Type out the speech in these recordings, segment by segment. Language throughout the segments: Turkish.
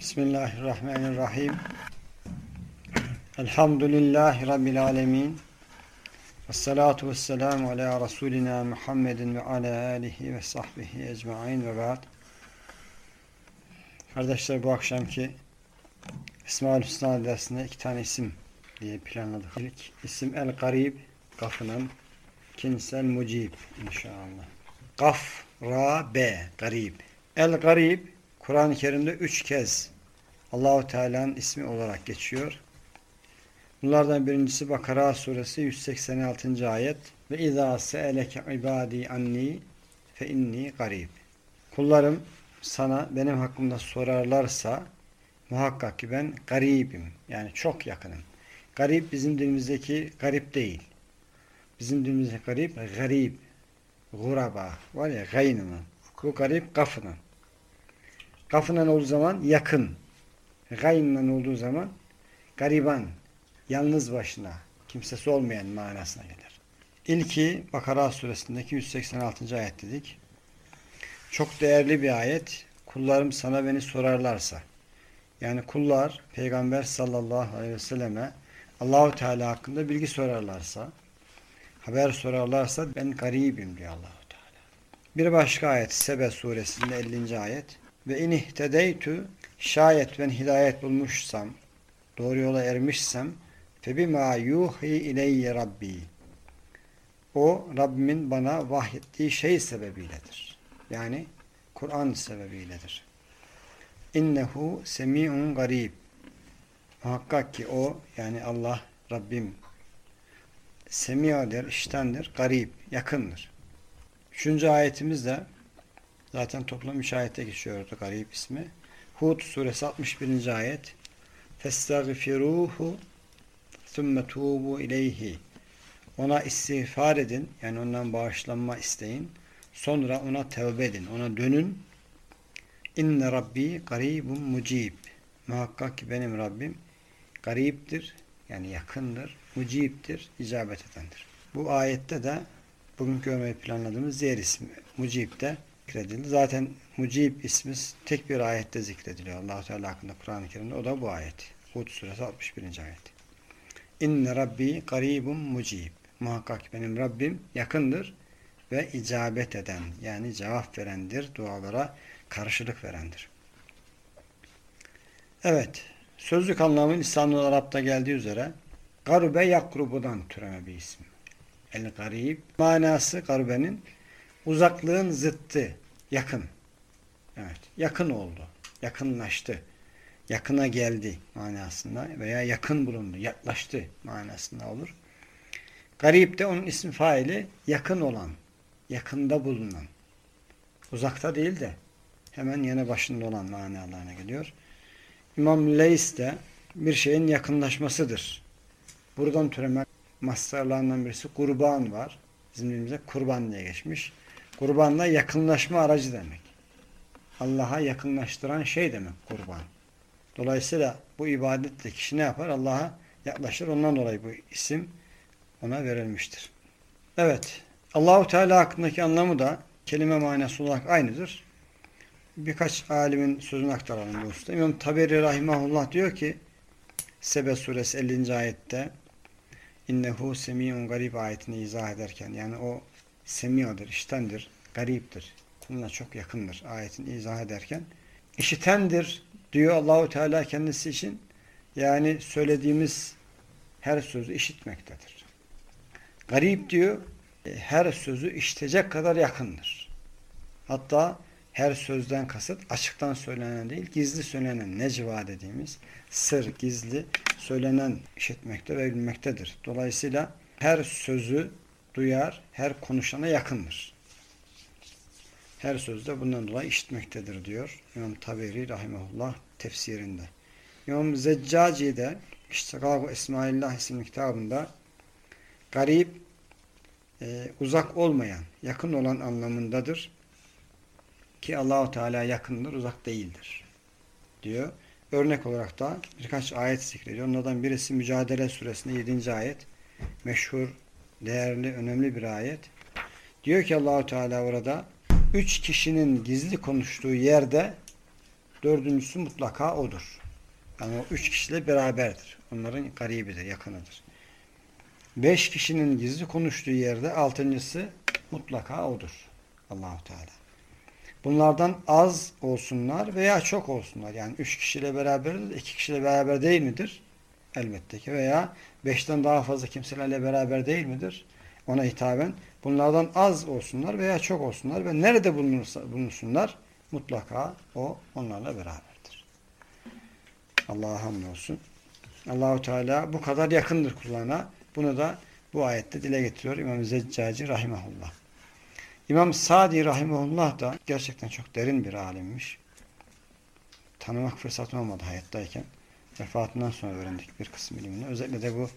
Bismillahirrahmanirrahim. Elhamdülillahi Rabbil alemin. Vessalatu vesselamu ala Resulina Muhammedin ve ala alihi ve sahbihi ecmain ve ba'd. Kardeşler bu akşamki İsmail Hüsna dersinde iki tane isim diye planladık. İlk isim El Garib, Gaf'ının. İkincisi El Mucib inşallah. Gaf, Ra, B, Garib. El Garib, Kur'an-ı Kerim'de üç kez Allahu Teala'nın ismi olarak geçiyor. Bunlardan birincisi Bakara suresi 186. ayet ve izâ se'eleke ibâdî anni fe inni garib. Kullarım sana benim hakkımda sorarlarsa muhakkak ki ben garibim. Yani çok yakınım. Garip bizim dilimizdeki garip değil. Bizim dilimizdeki garip garib. Guraba. Var ya gaynının. Bu garip gafının. Gafından olduğu zaman yakın. Gaynından olduğu zaman gariban. Yalnız başına. Kimsesi olmayan manasına gelir. İlki Bakara suresindeki 186. ayet dedik. Çok değerli bir ayet. Kullarım sana beni sorarlarsa. Yani kullar Peygamber sallallahu aleyhi ve selleme Allahu Teala hakkında bilgi sorarlarsa, haber sorarlarsa ben garibim diyor Allahu Teala. Bir başka ayet Sebe suresinde 50. ayet ve inihtedeytü şayet ben hidayet bulmuşsam, doğru yola ermişsem febima yuhi ileyye rabbi o Rabbimin bana vahyettiği şey sebebiyledir. Yani Kur'an sebebiyledir. İnnehu semi'un garib. Muhakkak ki o yani Allah Rabbim semi'adır, iştendir, garib, yakındır. Üçüncü ayetimiz de zaten toplam üç ayette geçiyordu garib ismi. Hud suresi 61. ayet. Festagfiruhu thumme tubu ileyhi. Ona istiğfar edin yani ondan bağışlanma isteyin. Sonra ona tevbe edin ona dönün. İnne rabbi garibun mucib. Muhakkak ki benim Rabbim gariptir yani yakındır mucibdir icabet edendir. Bu ayette de bugün görmeyi planladığımız diğer ismi mucib de zikredildi. Zaten mucib ismi tek bir ayette zikrediliyor. allah Teala hakkında Kur'an-ı Kerim'de. O da bu ayet. Hud suresi 61. ayet. İnne Rabbi garibun mucib. Muhakkak benim Rabbim yakındır ve icabet eden yani cevap verendir. Dualara karşılık verendir. Evet. Sözlük anlamı lisan-ı Arap'ta geldiği üzere garube yakrubudan türeme bir isim. El garib manası garubenin uzaklığın zıttı, yakın. Evet, yakın oldu, yakınlaştı, yakına geldi manasında veya yakın bulundu, yaklaştı manasında olur. Garip de onun ismi faili yakın olan, yakında bulunan. Uzakta değil de hemen yanı başında olan manalarına geliyor. İmam Leys de bir şeyin yakınlaşmasıdır. Buradan türeme mastarlarından birisi kurban var. Bizim dilimize kurban diye geçmiş. Kurbanla yakınlaşma aracı demek. Allah'a yakınlaştıran şey demek kurban. Dolayısıyla bu ibadetle kişi ne yapar? Allah'a yaklaşır. Ondan dolayı bu isim ona verilmiştir. Evet. Allahu Teala hakkındaki anlamı da kelime manası olarak aynıdır. Birkaç alimin sözünü aktaralım bu usta. İmam Taberi Rahimahullah diyor ki Sebe suresi 50. ayette İnnehu semiyun garib ayetini izah ederken yani o semiyodur, iştendir, gariptir. Kuluna çok yakındır ayetin izah ederken. işitendir diyor Allahu Teala kendisi için. Yani söylediğimiz her sözü işitmektedir. Garip diyor her sözü işitecek kadar yakındır. Hatta her sözden kasıt açıktan söylenen değil, gizli söylenen necva dediğimiz sır, gizli söylenen işitmekte ve bilmektedir. Dolayısıyla her sözü duyar, her konuşana yakındır. Her sözde bundan dolayı işitmektedir diyor İmam Taberi Rahimahullah tefsirinde. İmam Zeccaci de İştikak-ı İsmaillah isimli kitabında garip, e, uzak olmayan, yakın olan anlamındadır. Ki Allahu Teala yakındır, uzak değildir. Diyor. Örnek olarak da birkaç ayet zikrediyor. Onlardan birisi Mücadele Suresinde 7. ayet. Meşhur, değerli, önemli bir ayet. Diyor ki Allahu Teala orada üç kişinin gizli konuştuğu yerde dördüncüsü mutlaka odur. Yani o üç kişiyle beraberdir. Onların garibidir, yakınıdır. Beş kişinin gizli konuştuğu yerde altıncısı mutlaka odur. Allahu Teala. Bunlardan az olsunlar veya çok olsunlar. Yani üç kişiyle beraber, iki kişiyle beraber değil midir? Elbette ki. Veya beşten daha fazla kimselerle beraber değil midir? Ona hitaben. Bunlardan az olsunlar veya çok olsunlar ve nerede bulunursa, bulunsunlar mutlaka o onlarla beraberdir. Allah'a hamdolsun. Allahu Teala bu kadar yakındır kullarına. Bunu da bu ayette dile getiriyor İmam Zeccaci rahimahullah. İmam Sadi rahimahullah da gerçekten çok derin bir alimmiş. Tanımak fırsatım olmadı hayattayken. Vefatından sonra öğrendik bir kısım ilimini. Özellikle de bu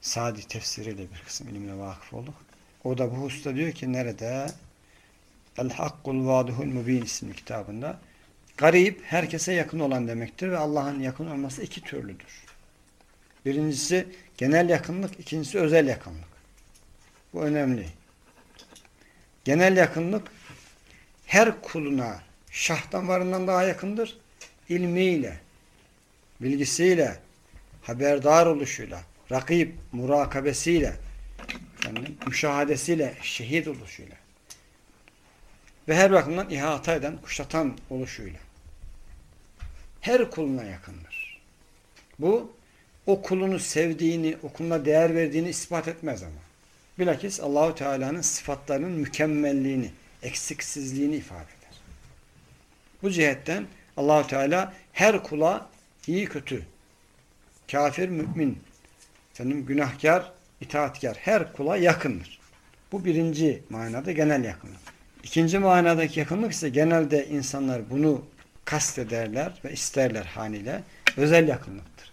Sadi tefsiriyle bir kısım ilimle vakıf olduk. O da bu hususta diyor ki nerede? El Hakkul Vaduhul Mubin isimli kitabında. Garip herkese yakın olan demektir ve Allah'ın yakın olması iki türlüdür. Birincisi genel yakınlık, ikincisi özel yakınlık. Bu önemli. Genel yakınlık her kuluna şah damarından daha yakındır. İlmiyle, bilgisiyle, haberdar oluşuyla, rakip, murakabesiyle, yani müşahadesiyle, şehit oluşuyla ve her bakımdan ihata eden, kuşatan oluşuyla her kuluna yakındır. Bu o kulunu sevdiğini, o kuluna değer verdiğini ispat etmez ama. Bilakis Allahu Teala'nın sıfatlarının mükemmelliğini, eksiksizliğini ifade eder. Bu cihetten Allahu Teala her kula iyi kötü, kafir, mümin, efendim, günahkar, itaatkar her kula yakındır. Bu birinci manada genel yakınlık. İkinci manadaki yakınlık ise genelde insanlar bunu kastederler ve isterler haniyle. Özel yakınlıktır.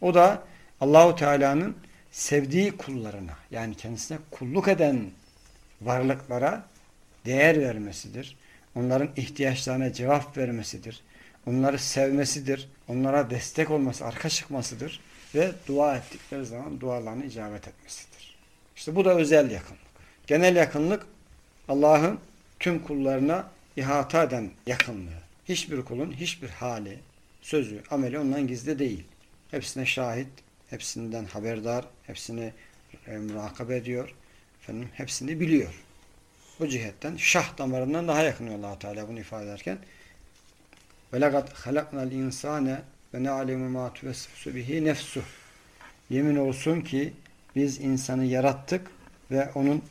O da Allahu Teala'nın sevdiği kullarına yani kendisine kulluk eden varlıklara değer vermesidir. Onların ihtiyaçlarına cevap vermesidir. Onları sevmesidir. Onlara destek olması, arka çıkmasıdır. Ve dua ettikleri zaman dualarını icabet etmesidir. İşte bu da özel yakınlık. Genel yakınlık Allah'ın tüm kullarına ihata eden yakınlığı. Hiçbir kulun hiçbir hali, sözü, ameli ondan gizli değil. Hepsine şahit, hepsinden haberdar, hepsini e, murakabe ediyor. Efendim, hepsini biliyor. Bu cihetten şah damarından daha yakın allah Teala bunu ifade ederken وَلَقَدْ خَلَقْنَا الْاِنْسَانَ وَنَعْلِمُ مَا تُوَسْفُسُ بِهِ نَفْسُهُ Yemin olsun ki biz insanı yarattık ve onun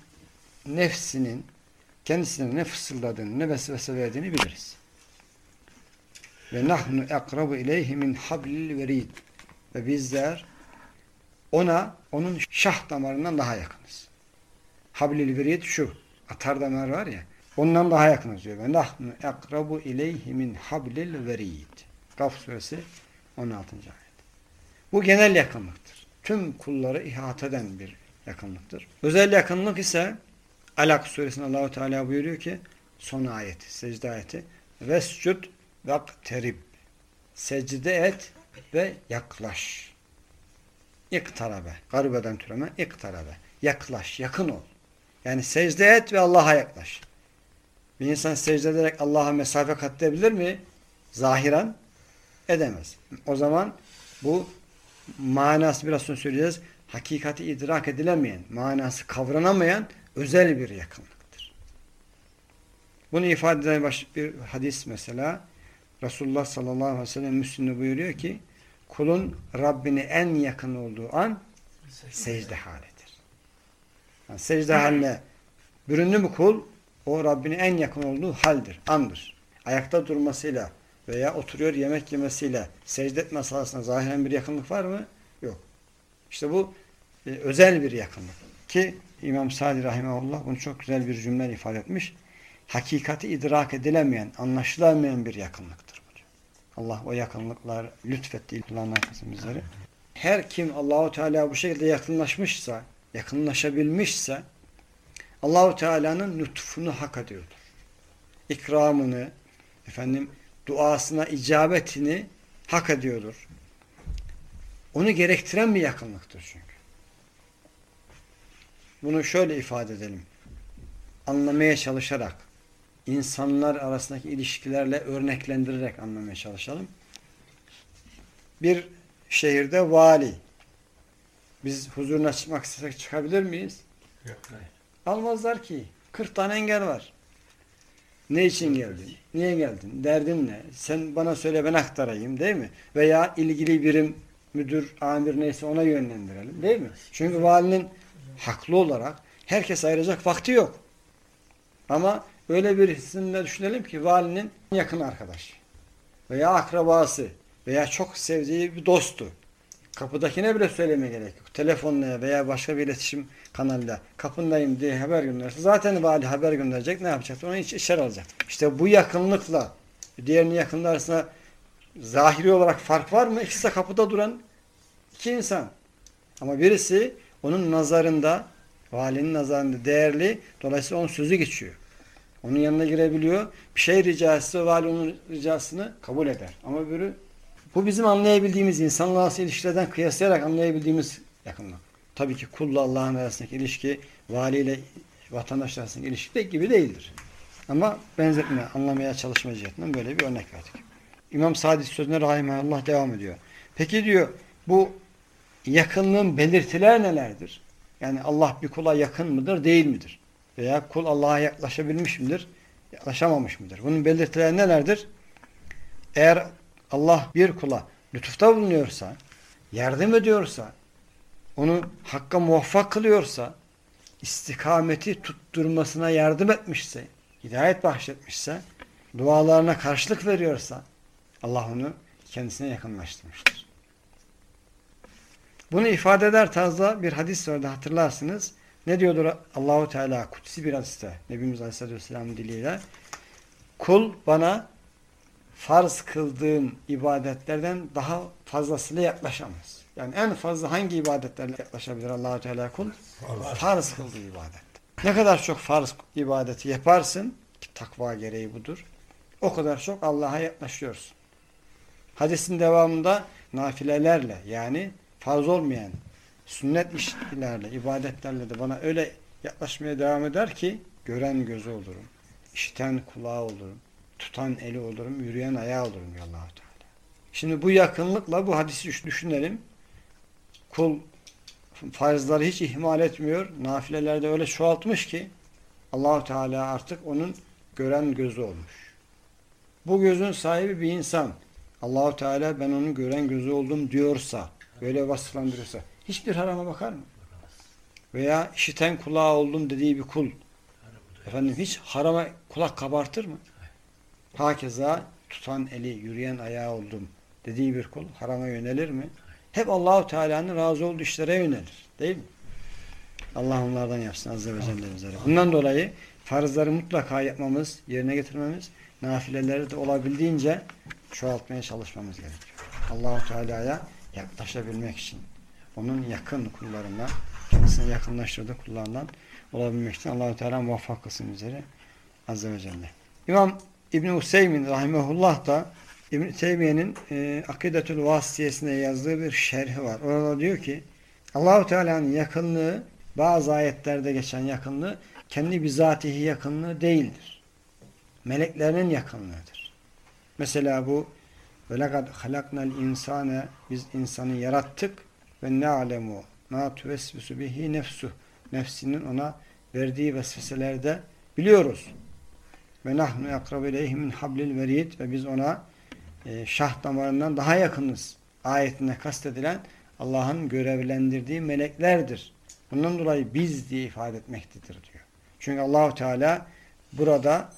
nefsinin kendisine ne fısıldadığını, ne vesvese verdiğini biliriz. Ve nahnu ekrabu ileyhi min hablil verid. Ve bizler ona onun şah damarından daha yakınız. Hablil verid şu. Atar damar var ya. Ondan daha yakınız diyor. Ve nahnu ekrabu ileyhi min hablil verid. Kaf suresi 16. ayet. Bu genel yakınlıktır. Tüm kulları ihata eden bir yakınlıktır. Özel yakınlık ise Alak suresinde Allahu Teala buyuruyor ki son ayeti, secde ayeti Vescud vakterib secde et ve yaklaş. İktarabe. Garibeden türeme iktarabe. Yaklaş, yakın ol. Yani secde et ve Allah'a yaklaş. Bir insan secde ederek Allah'a mesafe kat edebilir mi? Zahiren edemez. O zaman bu manası biraz sonra söyleyeceğiz. Hakikati idrak edilemeyen, manası kavranamayan özel bir yakınlıktır. Bunu ifade eden başka bir hadis mesela Resulullah sallallahu aleyhi ve sellem Müslüm'de buyuruyor ki kulun Rabbine en yakın olduğu an secde halidir. Yani secde haline büründü mü kul o Rabbine en yakın olduğu haldir, andır. Ayakta durmasıyla veya oturuyor yemek yemesiyle secde etmesi arasında zahiren bir yakınlık var mı? Yok. İşte bu e, özel bir yakınlık. Ki İmam Sadi Rahimahullah bunu çok güzel bir cümle ifade etmiş. Hakikati idrak edilemeyen, anlaşılamayan bir yakınlıktır. Bu. Allah o yakınlıklar lütfettiği kullanmak bizleri. Her kim Allahu Teala bu şekilde yakınlaşmışsa, yakınlaşabilmişse Allahu Teala'nın lütfunu hak ediyordur. İkramını, efendim duasına icabetini hak ediyordur. Onu gerektiren bir yakınlıktır çünkü. Bunu şöyle ifade edelim. Anlamaya çalışarak, insanlar arasındaki ilişkilerle örneklendirerek anlamaya çalışalım. Bir şehirde vali. Biz huzuruna çıkmak istesek çıkabilir miyiz? Yok. Almazlar ki. 40 tane engel var. Ne için geldin? Niye geldin? Derdin ne? Sen bana söyle ben aktarayım değil mi? Veya ilgili birim müdür, amir neyse ona yönlendirelim değil mi? Çünkü valinin haklı olarak herkes ayıracak vakti yok. Ama öyle birisini düşünelim ki valinin yakın arkadaş veya akrabası veya çok sevdiği bir dostu. Kapıdakine bile söyleme gerek yok. Telefonla veya başka bir iletişim kanalıyla kapındayım diye haber gönderse zaten vali haber gönderecek ne yapacak? Onu iç, içeri alacak. İşte bu yakınlıkla diğerinin yakınlığı arasında zahiri olarak fark var mı? İkisi de kapıda duran iki insan. Ama birisi onun nazarında valinin nazarında değerli. Dolayısıyla onun sözü geçiyor. Onun yanına girebiliyor. Bir şey rica etse vali onun ricasını kabul eder. Ama öbürü bu bizim anlayabildiğimiz insanla arası ilişkilerden kıyaslayarak anlayabildiğimiz yakınlık. Tabii ki kulla Allah'ın arasındaki ilişki vali ile vatandaş arasındaki ilişki de gibi değildir. Ama benzetme, anlamaya çalışma cihetinden böyle bir örnek verdik. İmam Sadi sözüne rahimahullah devam ediyor. Peki diyor bu yakınlığın belirtiler nelerdir? Yani Allah bir kula yakın mıdır, değil midir? Veya kul Allah'a yaklaşabilmiş midir, yaklaşamamış mıdır? Bunun belirtileri nelerdir? Eğer Allah bir kula lütufta bulunuyorsa, yardım ediyorsa, onu hakka muvaffak kılıyorsa, istikameti tutturmasına yardım etmişse, hidayet bahşetmişse, dualarına karşılık veriyorsa, Allah onu kendisine yakınlaştırmıştır. Bunu ifade eder tarzda bir hadis vardı hatırlarsınız. Ne diyordur Allahu Teala kutsi bir hadiste Nebimiz Aleyhisselatü Vesselam diliyle kul bana farz kıldığım ibadetlerden daha fazlasıyla yaklaşamaz. Yani en fazla hangi ibadetlerle yaklaşabilir Allahu Teala kul? Farz. Farz kıldığı ibadet. Ne kadar çok farz ibadeti yaparsın ki takva gereği budur. O kadar çok Allah'a yaklaşıyorsun. Hadisin devamında nafilelerle yani farz olmayan sünnet işlerle, ibadetlerle de bana öyle yaklaşmaya devam eder ki gören gözü olurum, işiten kulağı olurum, tutan eli olurum, yürüyen ayağı olurum diyor allah Teala. Şimdi bu yakınlıkla bu hadisi düşünelim. Kul farzları hiç ihmal etmiyor. Nafilelerde öyle çoğaltmış ki allah Teala artık onun gören gözü olmuş. Bu gözün sahibi bir insan. Allahu Teala ben onun gören gözü oldum diyorsa, böyle vasıflandırırsa hiçbir harama bakar mı? Veya işiten kulağı oldum dediği bir kul efendim hiç harama kulak kabartır mı? Hakeza tutan eli, yürüyen ayağı oldum dediği bir kul harama yönelir mi? Hep Allahu Teala'nın razı olduğu işlere yönelir. Değil mi? Allah onlardan yapsın azze ve celle bizlere. Bundan dolayı farzları mutlaka yapmamız, yerine getirmemiz, nafileleri de olabildiğince çoğaltmaya çalışmamız gerekiyor. Allahu Teala'ya yaklaşabilmek için. Onun yakın kullarından, kendisine yakınlaştırdığı kullarından olabilmek için Allahu Teala muvaffak kılsın bizleri azze ve celle. İmam İbn Hüseyin rahimehullah da İbn Teymiye'nin e, Akidetül Vasitiyesine yazdığı bir şerhi var. Orada diyor ki Allahu Teala'nın yakınlığı bazı ayetlerde geçen yakınlığı kendi bizatihi yakınlığı değildir. Meleklerinin yakınlığıdır. Mesela bu وَلَقَدْ خَلَقْنَا الْاِنْسَانَ Biz insanı yarattık ve نَعْلَمُ مَا تُوَسْوِسُ bihi nefsu Nefsinin ona verdiği vesveselerde biliyoruz. Ve nahnu yakrabu ileyhi min hablil verid ve biz ona e, şah damarından daha yakınız. Ayetinde kastedilen Allah'ın görevlendirdiği meleklerdir. Bundan dolayı biz diye ifade etmektedir diyor. Çünkü Allahu Teala burada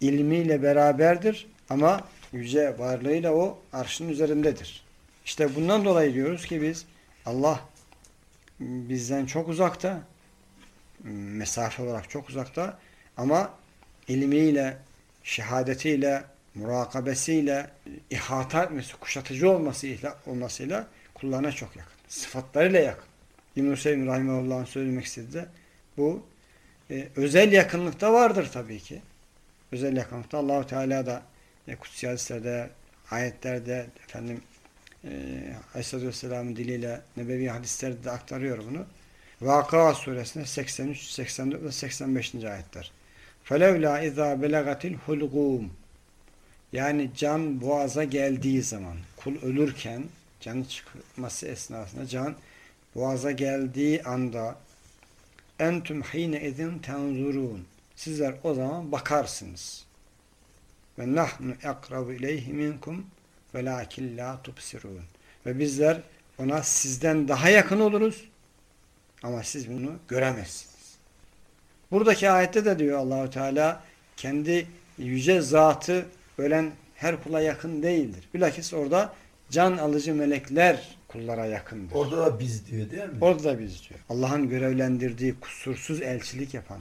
ilmiyle beraberdir ama yüce varlığıyla o arşın üzerindedir. İşte bundan dolayı diyoruz ki biz Allah bizden çok uzakta mesafe olarak çok uzakta ama ilmiyle, şehadetiyle, murakabesiyle, ihata etmesi, kuşatıcı olmasıyla, olmasıyla kullarına çok yakın. Sıfatlarıyla yakın. İbn-i Hüseyin söylemek istediği de bu e, özel yakınlıkta vardır tabii ki. Özel yakınlıkta Allahu Teala da e, kutsi hadislerde, ayetlerde efendim e, Aleyhisselatü Vesselam'ın diliyle nebevi hadislerde de aktarıyor bunu. Vakıa suresinde 83, 84 ve 85. ayetler. فَلَوْلَا اِذَا بَلَغَتِ الْحُلْقُومِ Yani can boğaza geldiği zaman, kul ölürken, canı çıkması esnasında can boğaza geldiği anda entüm hine edin tenzurun. Sizler o zaman bakarsınız. Ve nahnu akrabu ileyhi minkum velakin la tubsirun. Ve bizler ona sizden daha yakın oluruz ama siz bunu göremezsiniz. Buradaki ayette de diyor Allahu Teala kendi yüce zatı ölen her kula yakın değildir. Bilakis orada can alıcı melekler kullara yakındır. Orada da biz diyor değil mi? Orada da biz diyor. Allah'ın görevlendirdiği kusursuz elçilik yapan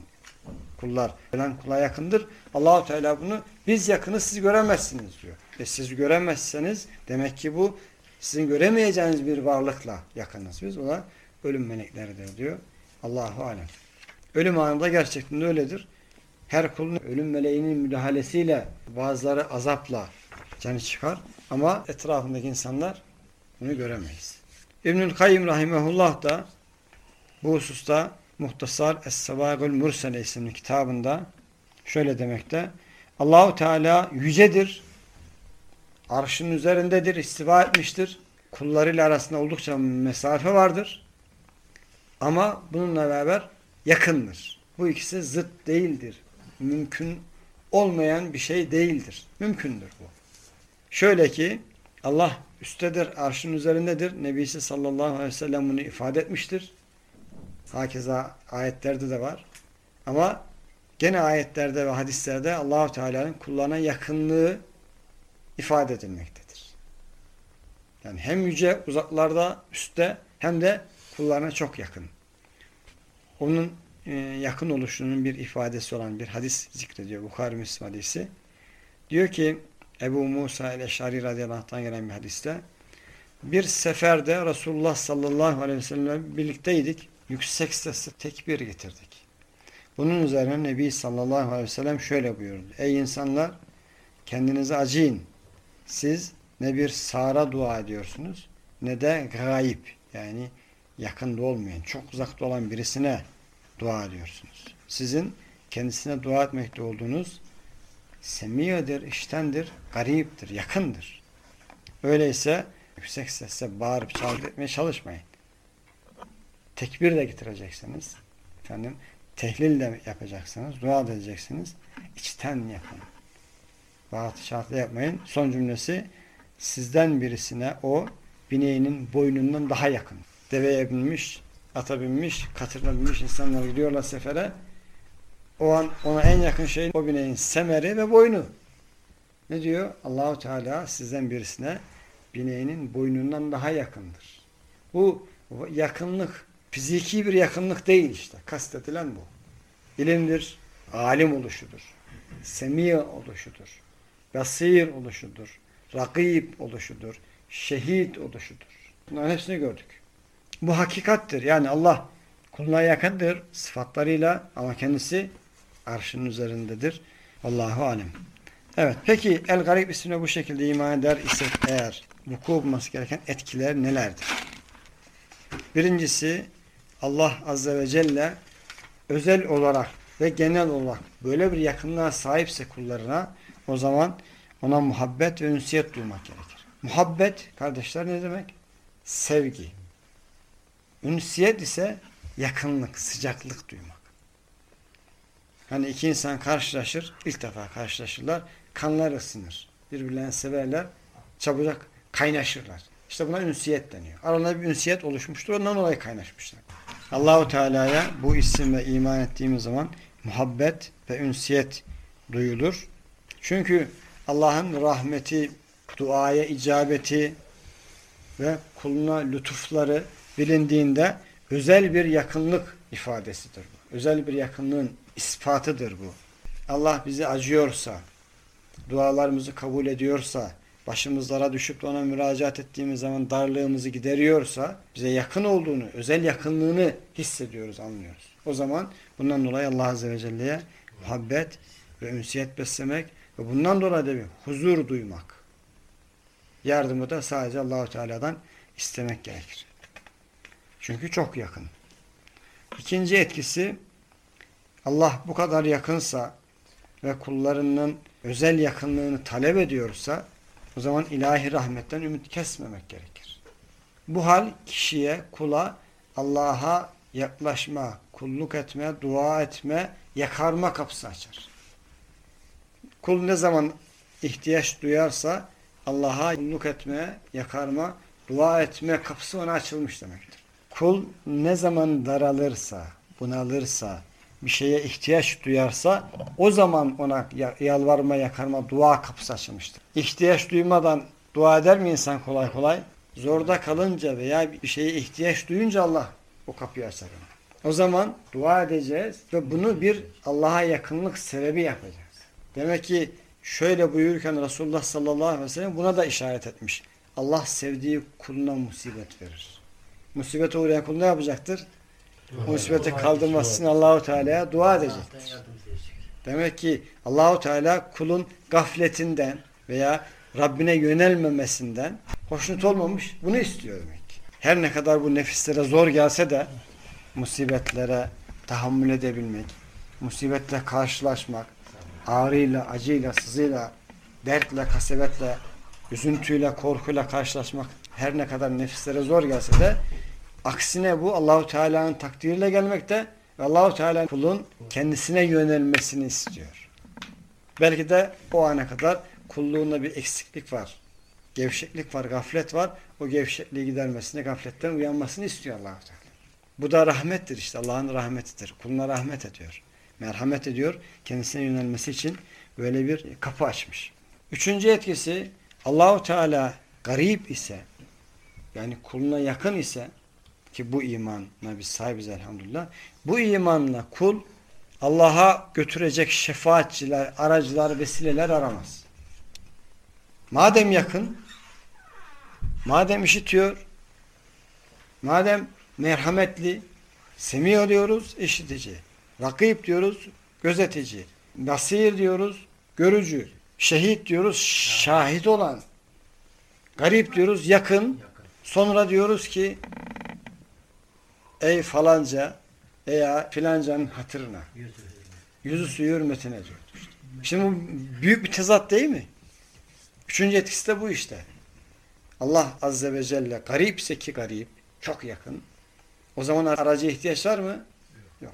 kullar ölen kula yakındır. Allahu Teala bunu biz yakını siz göremezsiniz diyor. E siz göremezseniz demek ki bu sizin göremeyeceğiniz bir varlıkla yakınız biz. O da ölüm melekleridir diyor. Allahu alem. Ölüm anında gerçekten de öyledir. Her kulun ölüm meleğinin müdahalesiyle bazıları azapla canı çıkar ama etrafındaki insanlar bunu göremeyiz. İbnül Kayyim Rahimehullah da bu hususta Muhtasar Es-Sevâgül Mursele isimli kitabında şöyle demekte. Allahu Teala yücedir. Arşın üzerindedir, istiva etmiştir. Kullarıyla arasında oldukça mesafe vardır. Ama bununla beraber yakındır. Bu ikisi zıt değildir. Mümkün olmayan bir şey değildir. Mümkündür bu. Şöyle ki Allah üsttedir, arşın üzerindedir. Nebisi sallallahu aleyhi ve sellem bunu ifade etmiştir. Hakeza ayetlerde de var. Ama gene ayetlerde ve hadislerde Allahu Teala'nın kullarına yakınlığı ifade edilmektedir. Yani hem yüce uzaklarda üstte hem de kullarına çok yakın. Onun e, yakın oluşunun bir ifadesi olan bir hadis zikrediyor. Bukhari Müslim hadisi. Diyor ki Ebu Musa el-Eşari radıyallahu gelen bir hadiste bir seferde Resulullah sallallahu aleyhi ve sellem birlikteydik. Yüksek sesle tekbir getirdik. Bunun üzerine Nebi sallallahu aleyhi ve sellem şöyle buyurdu. Ey insanlar kendinize acıyın. Siz ne bir sağra dua ediyorsunuz ne de gayip yani yakında olmayan, çok uzakta olan birisine dua ediyorsunuz. Sizin kendisine dua etmekte olduğunuz semiyedir, iştendir, gariptir, yakındır. Öyleyse yüksek sesle bağırıp etmeye çalışmayın. Tekbir de getireceksiniz. Efendim, tehlil de yapacaksınız, dua edeceksiniz. İçten yapın. Bağırtı çağırtı yapmayın. Son cümlesi sizden birisine o bineğinin boynundan daha yakın. Deveye binmiş, ata binmiş, katırına binmiş insanlar gidiyorlar sefere. O an ona en yakın şey o bineğin semeri ve boynu. Ne diyor? Allahu Teala sizden birisine bineğinin boynundan daha yakındır. Bu yakınlık fiziki bir yakınlık değil işte. Kastedilen bu. İlimdir, alim oluşudur. Semi oluşudur. Basir oluşudur. Rakib oluşudur. Şehit oluşudur. Bunların hepsini gördük. Bu hakikattir. Yani Allah kuluna yakındır sıfatlarıyla ama kendisi arşın üzerindedir. Allahu alem. Evet. Peki El Garip ismine bu şekilde iman eder ise eğer vuku bulması gereken etkiler nelerdir? Birincisi Allah Azze ve Celle özel olarak ve genel olarak böyle bir yakınlığa sahipse kullarına o zaman ona muhabbet ve ünsiyet duymak gerekir. Muhabbet kardeşler ne demek? Sevgi. Ünsiyet ise yakınlık, sıcaklık duymak. Hani iki insan karşılaşır, ilk defa karşılaşırlar, kanlar ısınır. Birbirlerini severler, çabucak kaynaşırlar. İşte buna ünsiyet deniyor. Aralarında bir ünsiyet oluşmuştur, ondan dolayı kaynaşmışlar. Allahu Teala'ya bu isim ve iman ettiğimiz zaman muhabbet ve ünsiyet duyulur. Çünkü Allah'ın rahmeti, duaya icabeti ve kuluna lütufları bilindiğinde özel bir yakınlık ifadesidir bu. Özel bir yakınlığın ispatıdır bu. Allah bizi acıyorsa, dualarımızı kabul ediyorsa, başımızlara düşüp ona müracaat ettiğimiz zaman darlığımızı gideriyorsa, bize yakın olduğunu, özel yakınlığını hissediyoruz, anlıyoruz. O zaman bundan dolayı Allah Azze ve Celle'ye muhabbet ve ünsiyet beslemek ve bundan dolayı da bir huzur duymak. Yardımı da sadece Allahu Teala'dan istemek gerekir. Çünkü çok yakın. İkinci etkisi Allah bu kadar yakınsa ve kullarının özel yakınlığını talep ediyorsa o zaman ilahi rahmetten ümit kesmemek gerekir. Bu hal kişiye, kula Allah'a yaklaşma, kulluk etme, dua etme, yakarma kapısı açar. Kul ne zaman ihtiyaç duyarsa Allah'a kulluk etme, yakarma, dua etme kapısı ona açılmış demektir. Kul ne zaman daralırsa, bunalırsa, bir şeye ihtiyaç duyarsa o zaman ona yalvarma, yakarma, dua kapısı açılmıştır. İhtiyaç duymadan dua eder mi insan kolay kolay? Zorda kalınca veya bir şeye ihtiyaç duyunca Allah o kapıyı açar. O zaman dua edeceğiz ve bunu bir Allah'a yakınlık sebebi yapacağız. Demek ki şöyle buyururken Resulullah sallallahu aleyhi ve sellem buna da işaret etmiş. Allah sevdiği kuluna musibet verir. Musibete uğrayan kul ne yapacaktır? Musibeti kaldırması için Allahu Teala'ya dua edecektir. Demek ki Allahu Teala kulun gafletinden veya Rabbine yönelmemesinden hoşnut olmamış. Bunu istiyor demek. Her ne kadar bu nefislere zor gelse de musibetlere tahammül edebilmek, musibetle karşılaşmak, ağrıyla, acıyla, sızıyla, dertle, kasebetle, üzüntüyle, korkuyla karşılaşmak her ne kadar nefislere zor gelse de aksine bu Allahu Teala'nın takdiriyle gelmekte ve Allahu Teala kulun kendisine yönelmesini istiyor. Belki de o ana kadar kulluğunda bir eksiklik var. Gevşeklik var, gaflet var. O gevşekliği gidermesini, gafletten uyanmasını istiyor allah Teala. Bu da rahmettir işte. Allah'ın rahmetidir. Kuluna rahmet ediyor. Merhamet ediyor. Kendisine yönelmesi için böyle bir kapı açmış. Üçüncü etkisi Allahu Teala garip ise yani kuluna yakın ise ki bu imanla biz sahibiz elhamdülillah. Bu imanla kul Allah'a götürecek şefaatçiler, aracılar, vesileler aramaz. Madem yakın, madem işitiyor, madem merhametli, semi diyoruz, işitici. Rakip diyoruz, gözetici. Nasir diyoruz, görücü. Şehit diyoruz, şahit olan. Garip diyoruz, yakın. Sonra diyoruz ki ey falanca veya filancanın hatırına yüzü suyu hürmetine diyor. Şimdi bu büyük bir tezat değil mi? Üçüncü etkisi de bu işte. Allah Azze ve Celle garipse ki garip, çok yakın. O zaman aracı ihtiyaç var mı? Yok.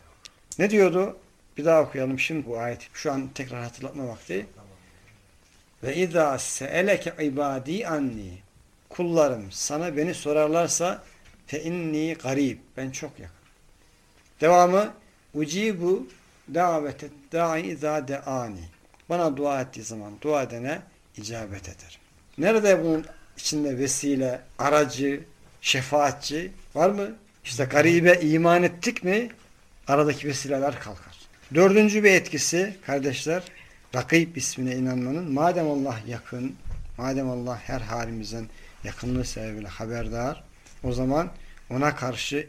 Ne diyordu? Bir daha okuyalım şimdi bu ayet. Şu an tekrar hatırlatma vakti. Ve izâ se'eleke ibâdî anni. Kullarım sana beni sorarlarsa fe inni garib. Ben çok yakın. Devamı ucibu davetet da'i izâ de'ani. Bana dua ettiği zaman dua edene icabet eder. Nerede bunun içinde vesile, aracı, şefaatçi var mı? İşte garibe iman ettik mi aradaki vesileler kalkar. Dördüncü bir etkisi kardeşler Rakib ismine inanmanın madem Allah yakın, madem Allah her halimizden yakınlığı sebebiyle haberdar o zaman ona karşı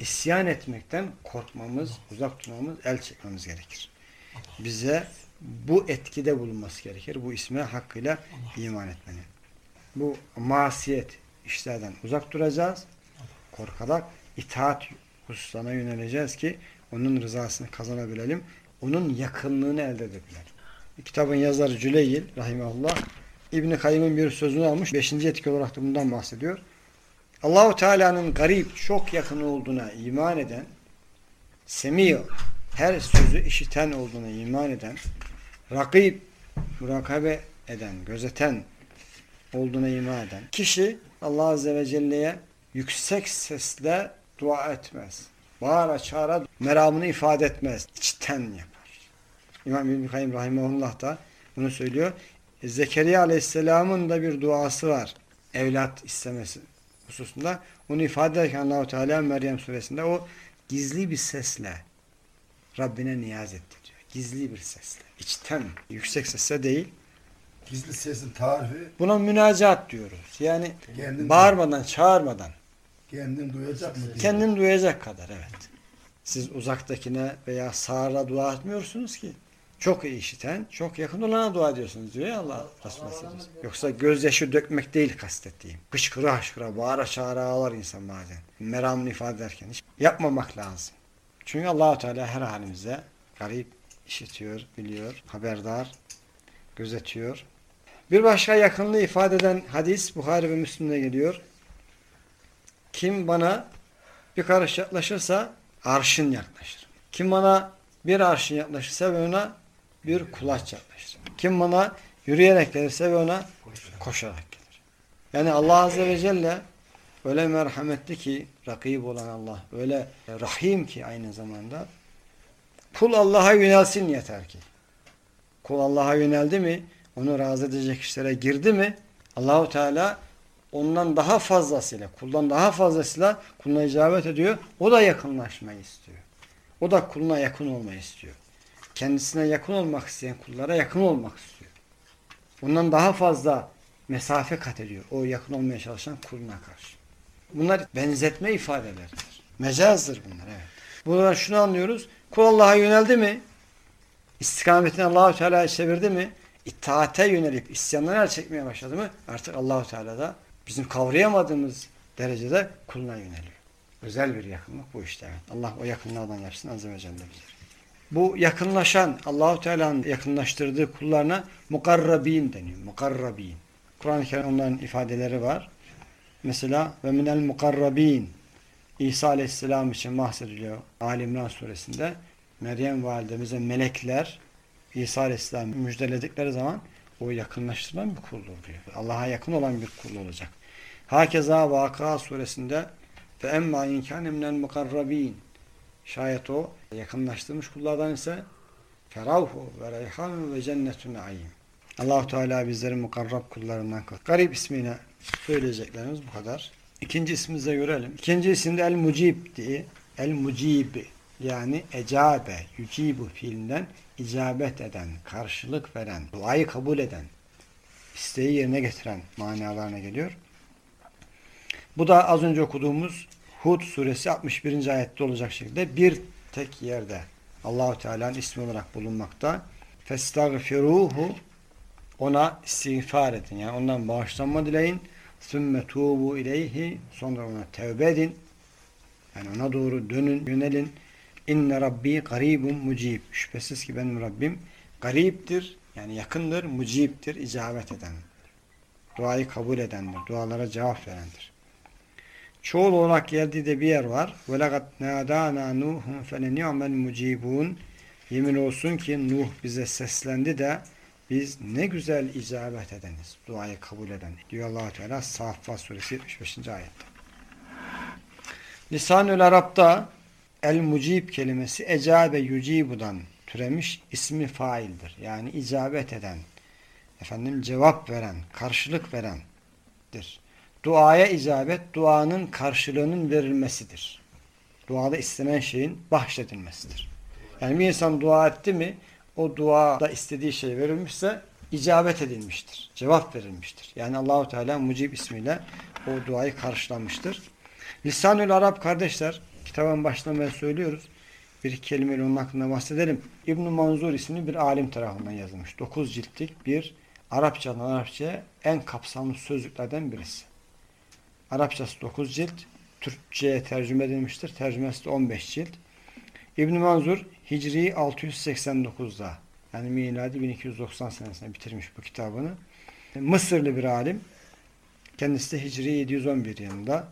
isyan etmekten korkmamız, uzak durmamız, el çekmemiz gerekir. Bize bu etkide bulunması gerekir. Bu isme hakkıyla iman etmenin. Bu masiyet işlerden uzak duracağız. Korkarak itaat hususlarına yöneleceğiz ki onun rızasını kazanabilelim. Onun yakınlığını elde edebilelim. Kitabın yazarı Cüleyil rahimahullah İbn-i Kayyım'ın bir sözünü almış. Beşinci etki olarak da bundan bahsediyor. Allahu Teala'nın garip, çok yakın olduğuna iman eden, semiyo, her sözü işiten olduğuna iman eden, rakib, murakabe eden, gözeten olduğuna iman eden kişi Allah Azze ve Celle'ye yüksek sesle dua etmez. Bağıra çağıra meramını ifade etmez. İçten yapar. İmam İbn-i Kayyum Rahimahullah da bunu söylüyor. Zekeriya Aleyhisselam'ın da bir duası var. Evlat istemesi hususunda. Onu ifade ederken Allahu Teala Meryem suresinde o gizli bir sesle Rabbine niyaz etti diyor. Gizli bir sesle. İçten, yüksek sesle değil. Gizli sesin tarifi Buna münacat diyoruz. Yani Kendin bağırmadan, çağırmadan. kendin duyacak mı? diye. Kendin duyacak kadar evet. Siz uzaktakine veya sağırla dua etmiyorsunuz ki. Çok iyi işiten, çok yakın olana dua ediyorsunuz diyor ya Allah Resulü Aleyhisselam. Yoksa gözyaşı dökmek değil kastettiğim. Kışkıra hışkıra, bağıra çağıra ağlar insan bazen. Meramını ifade ederken hiç yapmamak lazım. Çünkü Allahu Teala her halimize garip, işitiyor, biliyor, haberdar, gözetiyor. Bir başka yakınlığı ifade eden hadis Buhari ve Müslim'de geliyor. Kim bana bir karış yaklaşırsa arşın yaklaşır. Kim bana bir arşın yaklaşırsa ve ona bir kulaç yaklaşır. Kim bana yürüyerek gelirse ve ona koşarak gelir. Yani Allah Azze ve Celle öyle merhametli ki rakib olan Allah öyle rahim ki aynı zamanda kul Allah'a yönelsin yeter ki. Kul Allah'a yöneldi mi onu razı edecek işlere girdi mi Allahu Teala ondan daha fazlasıyla kuldan daha fazlasıyla kuluna icabet ediyor. O da yakınlaşmayı istiyor. O da kuluna yakın olmayı istiyor. Kendisine yakın olmak isteyen kullara yakın olmak istiyor. Ondan daha fazla mesafe kat ediyor. O yakın olmaya çalışan kuluna karşı. Bunlar benzetme ifadeleridir. Mecazdır bunlar evet. Buradan şunu anlıyoruz. Kul Allah'a yöneldi mi? İstikametini Allahu Teala'ya çevirdi mi? İtaate yönelip isyanlara el çekmeye başladı mı? Artık Allahu Teala da bizim kavrayamadığımız derecede kuluna yöneliyor. Özel bir yakınlık bu işte. Evet. Allah o yakınlardan yapsın Azze ve Celle bize. Bu yakınlaşan Allahu Teala'nın yakınlaştırdığı kullarına mukarrabin deniyor. Mukarrabin. Kur'an-ı Kerim onların ifadeleri var. Mesela ve minel mukarrabin İsa Aleyhisselam için bahsediliyor Ali İmran suresinde. Meryem validemize melekler İsa Aleyhisselam'ı müjdeledikleri zaman o yakınlaştırılan bir kuldur diyor. Allah'a yakın olan bir kul olacak. Hakeza Vakıa suresinde fe emma inkâne minel mukarrabîn şayet o yakınlaştırmış kullardan ise feravhu ve reyhan ve cennetun naim. Allahu Teala bizleri mukarrab kullarından kıl. Garip ismine söyleyeceklerimiz bu kadar. İkinci ismimize görelim. İkinci isimde el mucib diye. El mucib yani ecabe, yücibu fiilinden icabet eden, karşılık veren, duayı kabul eden, isteği yerine getiren manalarına geliyor. Bu da az önce okuduğumuz Hud suresi 61. ayette olacak şekilde bir tek yerde Allahu Teala'nın ismi olarak bulunmakta. Festagfiruhu ona istiğfar edin. Yani ondan bağışlanma dileyin. Sümme tuğbu ileyhi sonra ona tevbe edin. Yani ona doğru dönün, yönelin. İnne Rabbi garibun mucib. Şüphesiz ki benim Rabbim gariptir. Yani yakındır, mucibtir, icabet eden. Duayı kabul edendir. Dualara cevap verendir çoğul olarak geldiği de bir yer var. Ve lekat nadana nuhun feleni'mel mucibun. Yemin olsun ki Nuh bize seslendi de biz ne güzel icabet edeniz. Duayı kabul eden. Diyor allah Teala Saffat suresi 75. ayette. Lisan-ül Arap'ta el-mucib kelimesi ecabe yucibudan türemiş ismi faildir. Yani icabet eden, efendim cevap veren, karşılık verendir. Duaya icabet, duanın karşılığının verilmesidir. Duada istenen şeyin bahşedilmesidir. Yani bir insan dua etti mi, o duada istediği şey verilmişse icabet edilmiştir. Cevap verilmiştir. Yani Allahu Teala mucib ismiyle o duayı karşılamıştır. Lisanül Arap kardeşler, kitabın başlamaya söylüyoruz. Bir kelimeyle onun hakkında bahsedelim. ibn Manzur isimli bir alim tarafından yazılmış. Dokuz ciltlik bir Arapçadan Arapçaya en kapsamlı sözlüklerden birisi. Arapçası 9 cilt, Türkçe'ye tercüme edilmiştir. Tercümesi de 15 cilt. İbn Manzur Hicri 689'da yani miladi 1290 senesinde bitirmiş bu kitabını. Mısırlı bir alim. Kendisi de Hicri 711 yılında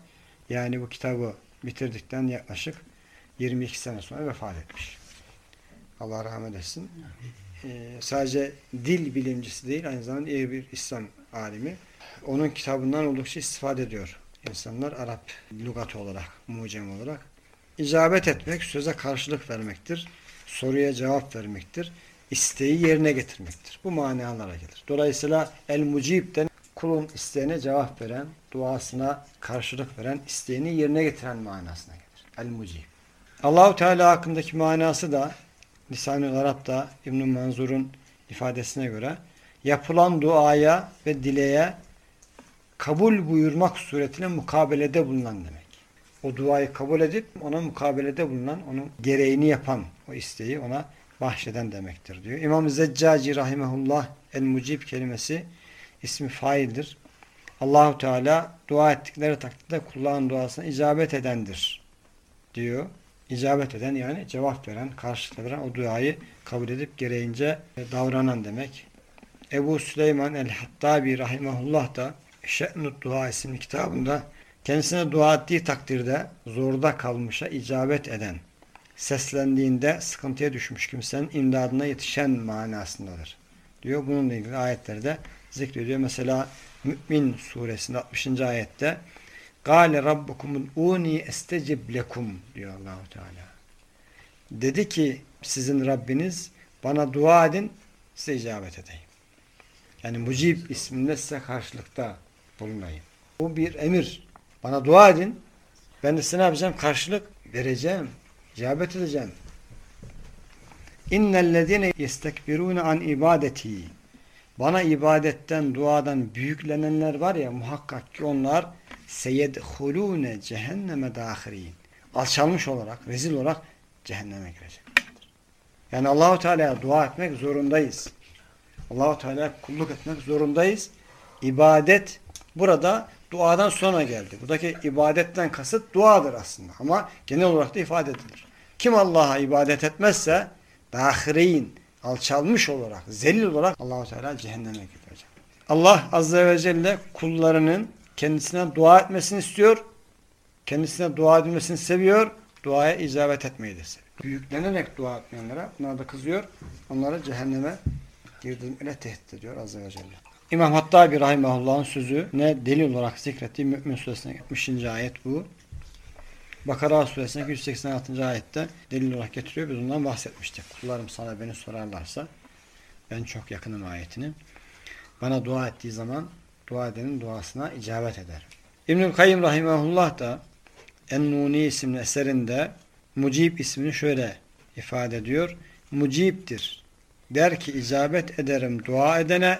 yani bu kitabı bitirdikten yaklaşık 22 sene sonra vefat etmiş. Allah rahmet etsin. Ee, sadece dil bilimcisi değil aynı zamanda iyi bir İslam alimi. Onun kitabından oldukça istifade ediyor insanlar Arap lügatı olarak, mucem olarak. İcabet etmek, söze karşılık vermektir. Soruya cevap vermektir. isteği yerine getirmektir. Bu manalara gelir. Dolayısıyla el-mucib'den kulun isteğine cevap veren, duasına karşılık veren, isteğini yerine getiren manasına gelir. El-mucib. Allahu Teala hakkındaki manası da Lisan-ı Arap'ta İbn Manzur'un ifadesine göre yapılan duaya ve dileğe kabul buyurmak suretiyle mukabelede bulunan demek. O duayı kabul edip ona mukabelede bulunan, onun gereğini yapan o isteği ona bahşeden demektir diyor. İmam Zeccaci rahimehullah el mucib kelimesi ismi faildir. Allahu Teala dua ettikleri takdirde kulların duasına icabet edendir diyor. icabet eden yani cevap veren, karşılık veren o duayı kabul edip gereğince davranan demek. Ebu Süleyman el-Hattabi rahimahullah da Şe'nut Dua isimli kitabında kendisine dua ettiği takdirde zorda kalmışa icabet eden, seslendiğinde sıkıntıya düşmüş kimsenin imdadına yetişen manasındadır. Diyor bununla ilgili ayetlerde zikrediyor. Mesela Mü'min suresinde 60. ayette Gale rabbukumun uni estecib lekum diyor Allahu Teala. Dedi ki sizin Rabbiniz bana dua edin size icabet edeyim. Yani Mucib isminde size karşılıkta bulunayım. Bu bir emir. Bana dua edin. Ben de size ne yapacağım? Karşılık vereceğim. İcabet edeceğim. İnnellezine yestekbirune an ibadeti. Bana ibadetten, duadan büyüklenenler var ya muhakkak ki onlar seyedhulune cehenneme dahirin. Alçalmış olarak, rezil olarak cehenneme gireceklerdir. Yani Allahu Teala'ya dua etmek zorundayız. Allahu Teala'ya kulluk etmek zorundayız. İbadet burada duadan sonra geldi. Buradaki ibadetten kasıt duadır aslında. Ama genel olarak da ifade edilir. Kim Allah'a ibadet etmezse dahirin, alçalmış olarak, zelil olarak Allahu Teala cehenneme gidecek. Allah Azze ve Celle kullarının kendisine dua etmesini istiyor. Kendisine dua edilmesini seviyor. Duaya icabet etmeyi de seviyor. Büyüklenerek dua etmeyenlere bunlar da kızıyor. Onları cehenneme girdiğiyle tehdit ediyor Azze ve Celle. İmam Hattabi Rahimahullah'ın sözü ne delil olarak zikrettiği Mü'min Suresinin 70. ayet bu. Bakara Suresinin 186. ayette delil olarak getiriyor. Biz ondan bahsetmiştik. Kullarım sana beni sorarlarsa ben çok yakınım ayetini. Bana dua ettiği zaman dua edenin duasına icabet eder. İbnül Kayyım Rahimahullah da En-Nuni isimli eserinde Mucib ismini şöyle ifade ediyor. Mucibdir. Der ki icabet ederim dua edene,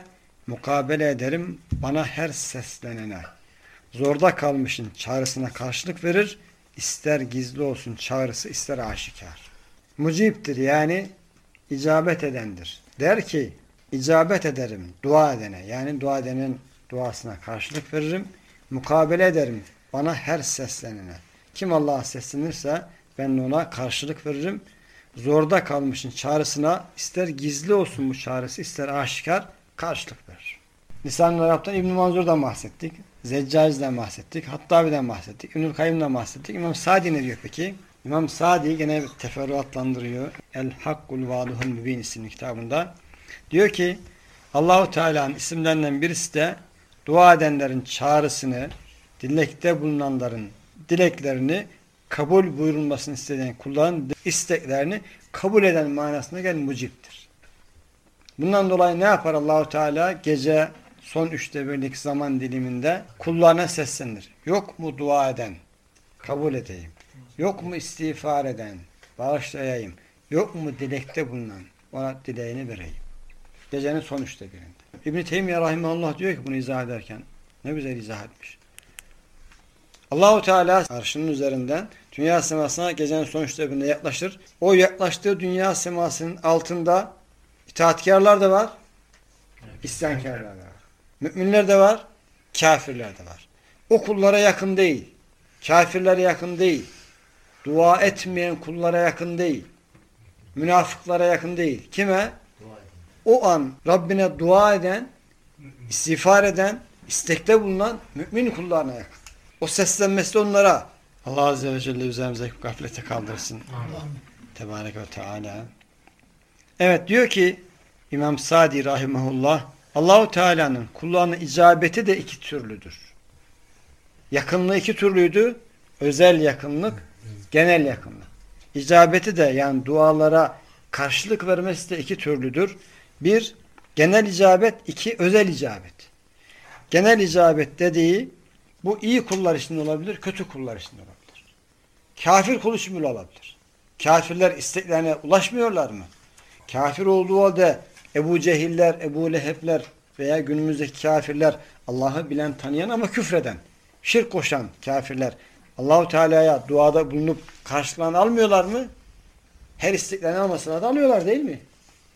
mukabele ederim bana her seslenene. Zorda kalmışın çağrısına karşılık verir, ister gizli olsun çağrısı ister aşikar. Mucibdir yani icabet edendir. Der ki icabet ederim dua edene yani dua edenin duasına karşılık veririm, mukabele ederim bana her seslenene. Kim Allah'a seslenirse ben ona karşılık veririm. Zorda kalmışın çağrısına ister gizli olsun bu çağrısı ister aşikar karşılık verir. Lisan-ı Arap'tan İbn-i Manzur'dan bahsettik. Zeccaciz'den bahsettik. Hattabi'den bahsettik. İbnül Kayyım'dan bahsettik. İmam Sadi ne diyor peki? İmam Sadi gene teferruatlandırıyor. El Hakkul Vaduhul Mübin isimli kitabında. Diyor ki Allahu Teala'nın isimlerinden birisi de dua edenlerin çağrısını, dilekte bulunanların dileklerini kabul buyurulmasını isteyen kulların isteklerini kabul eden manasına gelen muciptir. Bundan dolayı ne yapar Allahu Teala? Gece son üçte birlik zaman diliminde kullarına seslenir. Yok mu dua eden? Kabul edeyim. Yok mu istiğfar eden? Bağışlayayım. Yok mu dilekte bulunan? Ona dileğini vereyim. Gecenin son üçte birinde. İbn-i Teymiye Rahimahullah diyor ki bunu izah ederken ne güzel izah etmiş. Allahu Teala arşının üzerinden dünya semasına gecenin son üçte birinde yaklaşır. O yaklaştığı dünya semasının altında itaatkarlar da var, isyankarlar da var. Müminler de var, kafirler de var. O kullara yakın değil, kafirlere yakın değil, dua etmeyen kullara yakın değil, münafıklara yakın değil. Kime? O an Rabbine dua eden, istiğfar eden, istekte bulunan mümin kullarına yakın. O seslenmesi onlara. Allah Azze ve Celle üzerimize gaflete kaldırsın. Tebarek ve Teala. Evet diyor ki İmam Sadi Rahimahullah Allahu Teala'nın kullarına icabeti de iki türlüdür. Yakınlığı iki türlüydü. Özel yakınlık, genel yakınlık. İcabeti de yani dualara karşılık vermesi de iki türlüdür. Bir, genel icabet, iki, özel icabet. Genel icabet dediği bu iyi kullar için olabilir, kötü kullar için olabilir. Kafir kul için olabilir. Kafirler isteklerine ulaşmıyorlar mı? Kafir olduğu halde Ebu Cehiller, Ebu Lehebler veya günümüzdeki kafirler Allah'ı bilen, tanıyan ama küfreden, şirk koşan kafirler Allahu Teala'ya duada bulunup karşılığını almıyorlar mı? Her isteklerini almasına da alıyorlar değil mi?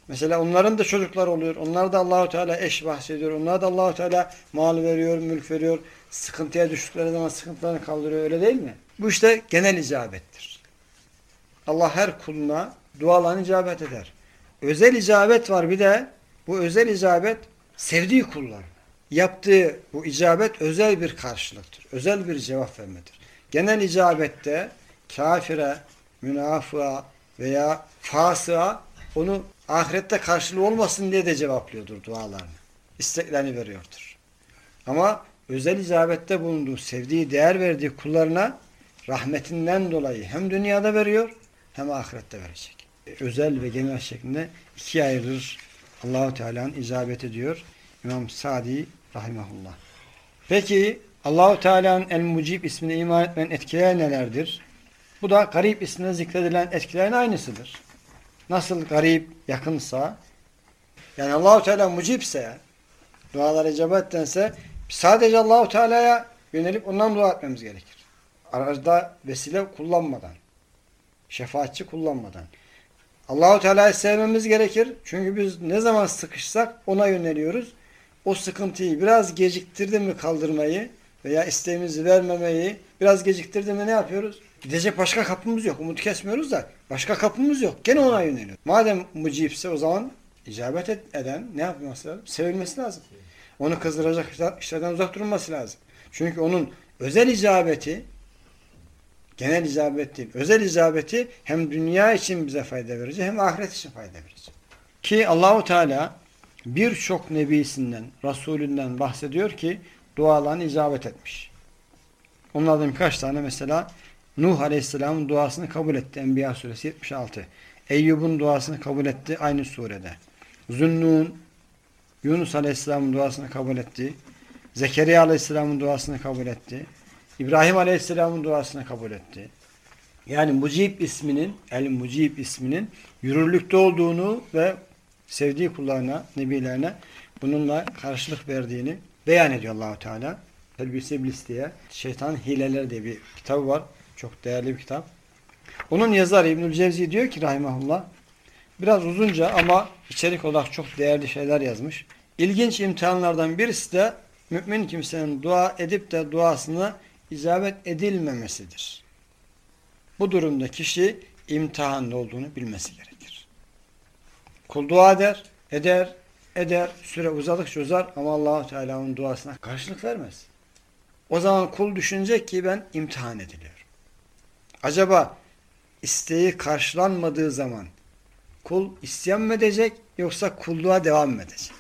Mesela onların da çocuklar oluyor. Onlar da Allahu Teala eş bahsediyor. Onlar da Allahu Teala mal veriyor, mülk veriyor. Sıkıntıya düştükleri zaman sıkıntılarını kaldırıyor. Öyle değil mi? Bu işte genel icabettir. Allah her kuluna dualarını icabet eder. Özel icabet var bir de bu özel icabet sevdiği kullar. Yaptığı bu icabet özel bir karşılıktır. Özel bir cevap vermedir. Genel icabette kafire, münafığa veya fasığa onu ahirette karşılığı olmasın diye de cevaplıyordur dualarını. İsteklerini veriyordur. Ama özel icabette bulunduğu, sevdiği, değer verdiği kullarına rahmetinden dolayı hem dünyada veriyor hem ahirette verecek. Özel ve genel şeklinde ikiye ayırır Allahu Teala'nın icabet ediyor. İmam Sadi rahimahullah. Peki Allahu Teala'nın El Mucib ismine iman etmenin etkileri nelerdir? Bu da garip ismine zikredilen etkilerin aynısıdır. Nasıl garip yakınsa yani Allahu Teala mucipse dualar icabettense sadece Allahu Teala'ya yönelip ondan dua etmemiz gerekir. Arada vesile kullanmadan, şefaatçi kullanmadan. Allahu Teala'yı sevmemiz gerekir. Çünkü biz ne zaman sıkışsak ona yöneliyoruz. O sıkıntıyı biraz geciktirdi mi kaldırmayı veya isteğimizi vermemeyi biraz geciktirdi mi ne yapıyoruz? Gidecek başka kapımız yok. Umut kesmiyoruz da başka kapımız yok. Gene ona yöneliyoruz. Madem mucipse o zaman icabet eden ne yapması lazım? Sevilmesi lazım. Onu kızdıracak işlerden uzak durulması lazım. Çünkü onun özel icabeti genel icabet değil. Özel icabeti hem dünya için bize fayda verecek hem ahiret için fayda verecek. Ki Allahu Teala birçok nebisinden, Resulünden bahsediyor ki dualarını icabet etmiş. Onlardan birkaç tane mesela Nuh Aleyhisselam'ın duasını kabul etti. Enbiya suresi 76. Eyyub'un duasını kabul etti aynı surede. Zünnun Yunus Aleyhisselam'ın duasını kabul etti. Zekeriya Aleyhisselam'ın duasını kabul etti. İbrahim Aleyhisselam'ın duasını kabul etti. Yani Mucib isminin, El Mucib isminin yürürlükte olduğunu ve sevdiği kullarına, nebilerine bununla karşılık verdiğini beyan ediyor Allahu Teala. Telbise İblis diye Şeytan Hileleri diye bir kitabı var. Çok değerli bir kitap. Onun yazarı İbnül Cevzi diyor ki rahimahullah biraz uzunca ama içerik olarak çok değerli şeyler yazmış. İlginç imtihanlardan birisi de mümin kimsenin dua edip de duasına icabet edilmemesidir. Bu durumda kişi imtihanda olduğunu bilmesi gerekir. Kul dua eder, eder, eder, süre uzadıkça uzar ama allah Teala onun duasına karşılık vermez. O zaman kul düşünecek ki ben imtihan ediliyorum. Acaba isteği karşılanmadığı zaman kul isyan mı edecek yoksa kulluğa devam mı edecek?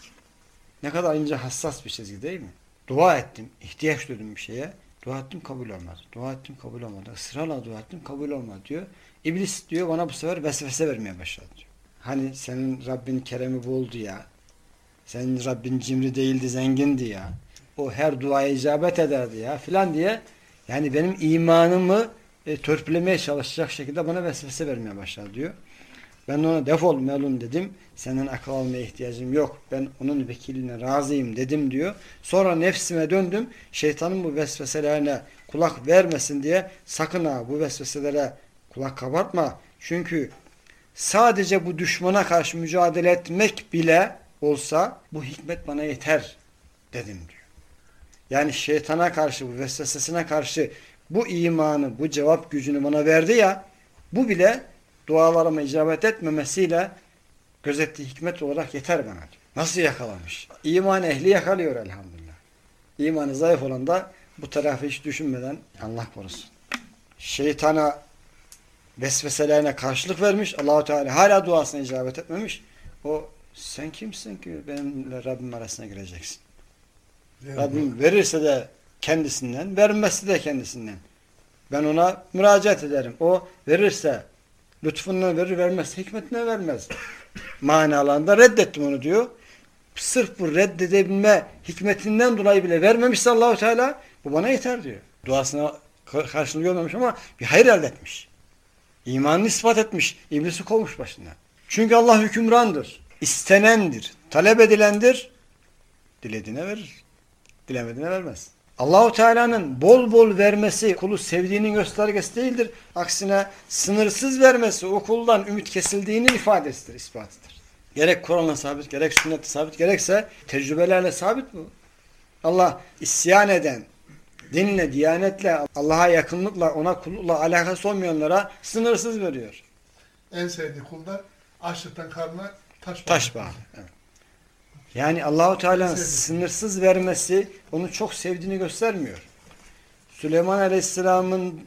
Ne kadar ince hassas bir çizgi değil mi? Dua ettim, ihtiyaç duydum bir şeye. Dua ettim kabul olmadı. Dua ettim kabul olmadı. Israrla dua ettim kabul olmadı diyor. İblis diyor bana bu sefer vesvese vermeye başladı diyor. Hani senin Rabbin keremi buldu ya. Senin Rabbin cimri değildi zengindi ya. O her duaya icabet ederdi ya filan diye. Yani benim imanımı e, törpülemeye çalışacak şekilde bana vesvese vermeye başladı diyor. Ben ona defol melun dedim. Senin akıl almaya ihtiyacım yok. Ben onun vekiline razıyım dedim diyor. Sonra nefsime döndüm. Şeytanın bu vesveselerine kulak vermesin diye sakın ha bu vesveselere kulak kabartma. Çünkü sadece bu düşmana karşı mücadele etmek bile olsa bu hikmet bana yeter dedim diyor. Yani şeytana karşı bu vesvesesine karşı bu imanı, bu cevap gücünü bana verdi ya bu bile dualarıma icabet etmemesiyle gözettiği hikmet olarak yeter bana. Nasıl yakalamış? İman ehli yakalıyor elhamdülillah. İmanı zayıf olan da bu tarafı hiç düşünmeden Allah korusun. Şeytana vesveselerine karşılık vermiş. Allahu Teala hala duasına icabet etmemiş. O sen kimsin ki benimle Rabbim arasına gireceksin? Evet. Rabbim verirse de kendisinden, vermezse de kendisinden. Ben ona müracaat ederim. O verirse lütfundan verir, vermez, hikmetine vermez. Manalarında reddettim onu diyor. Sırf bu reddedebilme hikmetinden dolayı bile vermemişse Allahu Teala bu bana yeter diyor. Duasına karşılığı görmemiş ama bir hayır elde etmiş. İmanını ispat etmiş. İblisi kovmuş başından. Çünkü Allah hükümrandır. İstenendir. Talep edilendir. Dilediğine verir. Dilemediğine vermez. Allahu Teala'nın bol bol vermesi kulu sevdiğinin göstergesi değildir. Aksine sınırsız vermesi o kuldan ümit kesildiğinin ifadesidir, ispatıdır. Gerek Kur'an'la sabit, gerek sünnetle sabit, gerekse tecrübelerle sabit bu. Allah isyan eden, dinle, diyanetle, Allah'a yakınlıkla, ona kullukla alakası olmayanlara sınırsız veriyor. En sevdiği kulda açlıktan karnına taş Taş bağlı. Evet. Yani Allahu Teala'nın sınırsız vermesi onu çok sevdiğini göstermiyor. Süleyman Aleyhisselam'ın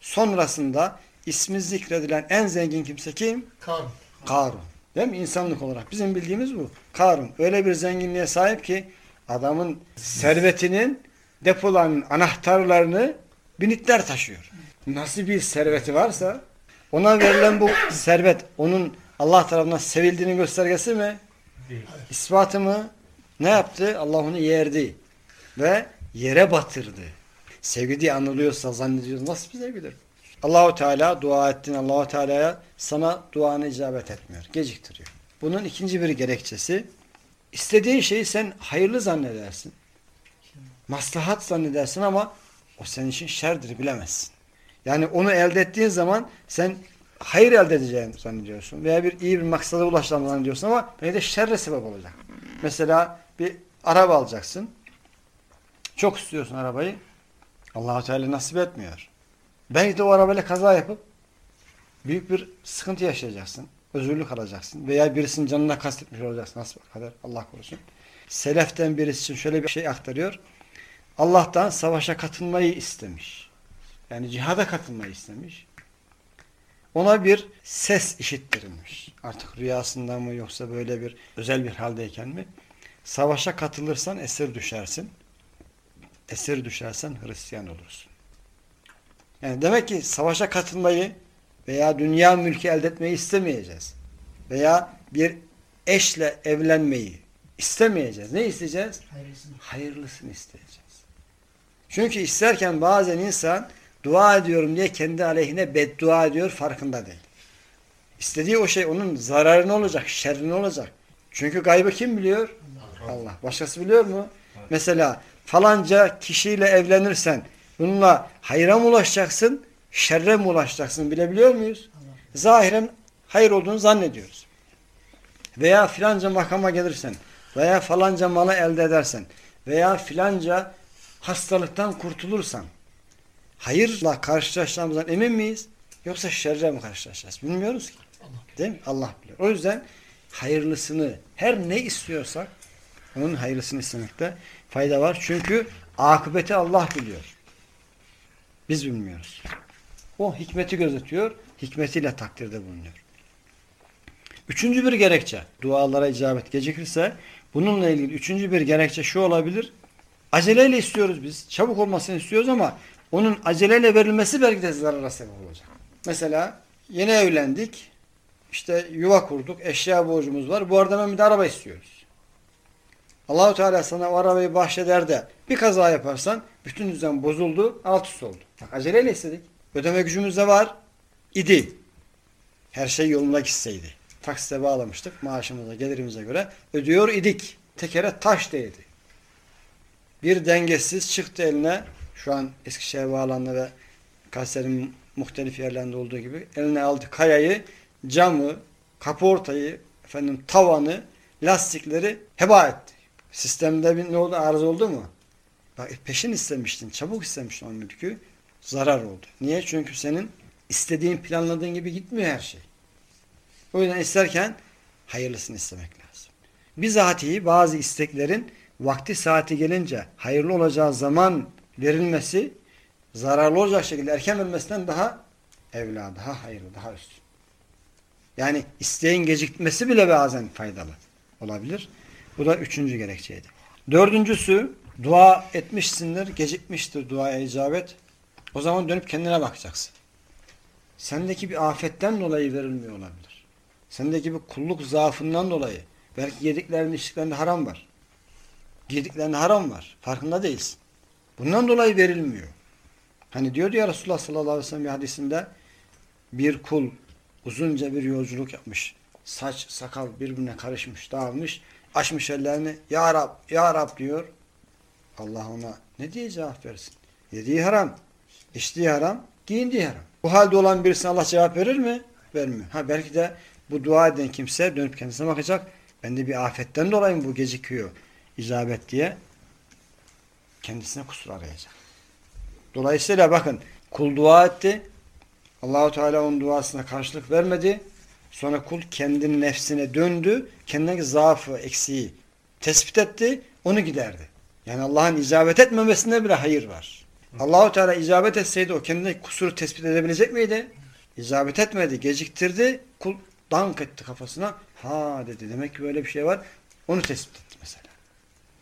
sonrasında ismi zikredilen en zengin kimse kim? Karn. Karun. Değil mi? İnsanlık olarak. Bizim bildiğimiz bu. Karun. Öyle bir zenginliğe sahip ki adamın servetinin depolarının anahtarlarını binitler taşıyor. Nasıl bir serveti varsa ona verilen bu servet onun Allah tarafından sevildiğinin göstergesi mi? Değil. İspatı mı? Ne yaptı? Allah onu yerdi. Ve yere batırdı. Sevgi diye anılıyorsa zannediyoruz. Nasıl bir sevgidir? Allahu Teala dua ettin Allahu Teala'ya sana duanı icabet etmiyor. Geciktiriyor. Bunun ikinci bir gerekçesi istediğin şeyi sen hayırlı zannedersin. Maslahat zannedersin ama o senin için şerdir bilemezsin. Yani onu elde ettiğin zaman sen hayır elde edeceğini zannediyorsun. Veya bir iyi bir maksada ulaşacağını zannediyorsun ama belki de şerre sebep olacak. Mesela bir araba alacaksın. Çok istiyorsun arabayı. allah Teala nasip etmiyor. Belki de o arabayla kaza yapıp büyük bir sıkıntı yaşayacaksın. Özürlük alacaksın. Veya birisinin canına kastetmiş olacaksın. Nasıl kadar Allah korusun. Seleften birisi için şöyle bir şey aktarıyor. Allah'tan savaşa katılmayı istemiş. Yani cihada katılmayı istemiş. Ona bir ses işittirilmiş. Artık rüyasından mı yoksa böyle bir özel bir haldeyken mi? Savaşa katılırsan esir düşersin. Esir düşersen Hristiyan olursun. Yani demek ki savaşa katılmayı veya dünya mülkü elde etmeyi istemeyeceğiz. Veya bir eşle evlenmeyi istemeyeceğiz. Ne isteyeceğiz? Hayırlısını. Hayırlısını isteyeceğiz. Çünkü isterken bazen insan dua ediyorum diye kendi aleyhine beddua ediyor farkında değil. İstediği o şey onun zararı ne olacak, şerri ne olacak? Çünkü gaybı kim biliyor? Allah. Başkası biliyor mu? Mesela falanca kişiyle evlenirsen bununla hayra mı ulaşacaksın, şerre mi ulaşacaksın bilebiliyor muyuz? Zahiren hayır olduğunu zannediyoruz. Veya filanca makama gelirsen veya falanca malı elde edersen veya filanca hastalıktan kurtulursan hayırla karşılaşacağımızdan emin miyiz? Yoksa şerre mi karşılaşacağız? Bilmiyoruz ki. Değil mi? Allah bilir. O yüzden hayırlısını her ne istiyorsak onun hayırlısını istemekte fayda var. Çünkü akıbeti Allah biliyor. Biz bilmiyoruz. O hikmeti gözetiyor. Hikmetiyle takdirde bulunuyor. Üçüncü bir gerekçe. Dualara icabet gecikirse bununla ilgili üçüncü bir gerekçe şu olabilir. Aceleyle istiyoruz biz. Çabuk olmasını istiyoruz ama onun aceleyle verilmesi belki de zarara sebep olacak. Mesela yeni evlendik. İşte yuva kurduk. Eşya borcumuz var. Bu arada hemen bir araba istiyoruz. Allahu Teala sana o arabayı bahşeder de bir kaza yaparsan bütün düzen bozuldu, alt üst oldu. Bak aceleyle istedik. Ödeme gücümüz de var. idi. Her şey yolunda gitseydi. Taksite bağlamıştık. Maaşımıza, gelirimize göre ödüyor idik. Tekere taş değdi. Bir dengesiz çıktı eline. Şu an Eskişehir bağlandı ve Kayseri'nin muhtelif yerlerinde olduğu gibi eline aldı kayayı, camı, kaportayı, efendim tavanı, lastikleri heba etti. Sistemde bir ne oldu? Arıza oldu mu? Bak e, peşin istemiştin, çabuk istemiştin o mülkü. Zarar oldu. Niye? Çünkü senin istediğin, planladığın gibi gitmiyor her şey. O yüzden isterken hayırlısını istemek lazım. Bizatihi bazı isteklerin vakti saati gelince hayırlı olacağı zaman verilmesi zararlı olacak şekilde erken verilmesinden daha evla, daha hayırlı, daha üstün. Yani isteğin gecikmesi bile bazen faydalı olabilir. Bu da üçüncü gerekçeydi. Dördüncüsü dua etmişsindir, gecikmiştir duaya icabet. O zaman dönüp kendine bakacaksın. Sendeki bir afetten dolayı verilmiyor olabilir. Sendeki bir kulluk zaafından dolayı. Belki yediklerinde içtiklerinde haram var. Giydiklerinde haram var. Farkında değilsin. Bundan dolayı verilmiyor. Hani diyordu ya Resulullah sallallahu aleyhi ve sellem hadisinde bir kul uzunca bir yolculuk yapmış. Saç, sakal birbirine karışmış, dağılmış. Açmış ellerini. Ya Rab, Ya Rab diyor. Allah ona ne diye cevap versin? Yediği haram, içtiği haram, giyindiği haram. Bu halde olan birisine Allah cevap verir mi? Vermiyor. Ha belki de bu dua eden kimse dönüp kendisine bakacak. Bende bir afetten dolayı mı bu gecikiyor? icabet diye kendisine kusur arayacak. Dolayısıyla bakın kul dua etti. Allahu Teala onun duasına karşılık vermedi. Sonra kul kendinin nefsine döndü. Kendindeki zaafı, eksiği tespit etti. Onu giderdi. Yani Allah'ın icabet etmemesinde bile hayır var. Allahu Teala icabet etseydi o kendine kusuru tespit edebilecek miydi? İcabet etmedi, geciktirdi. Kul dank etti kafasına. Ha dedi demek ki böyle bir şey var. Onu tespit etti.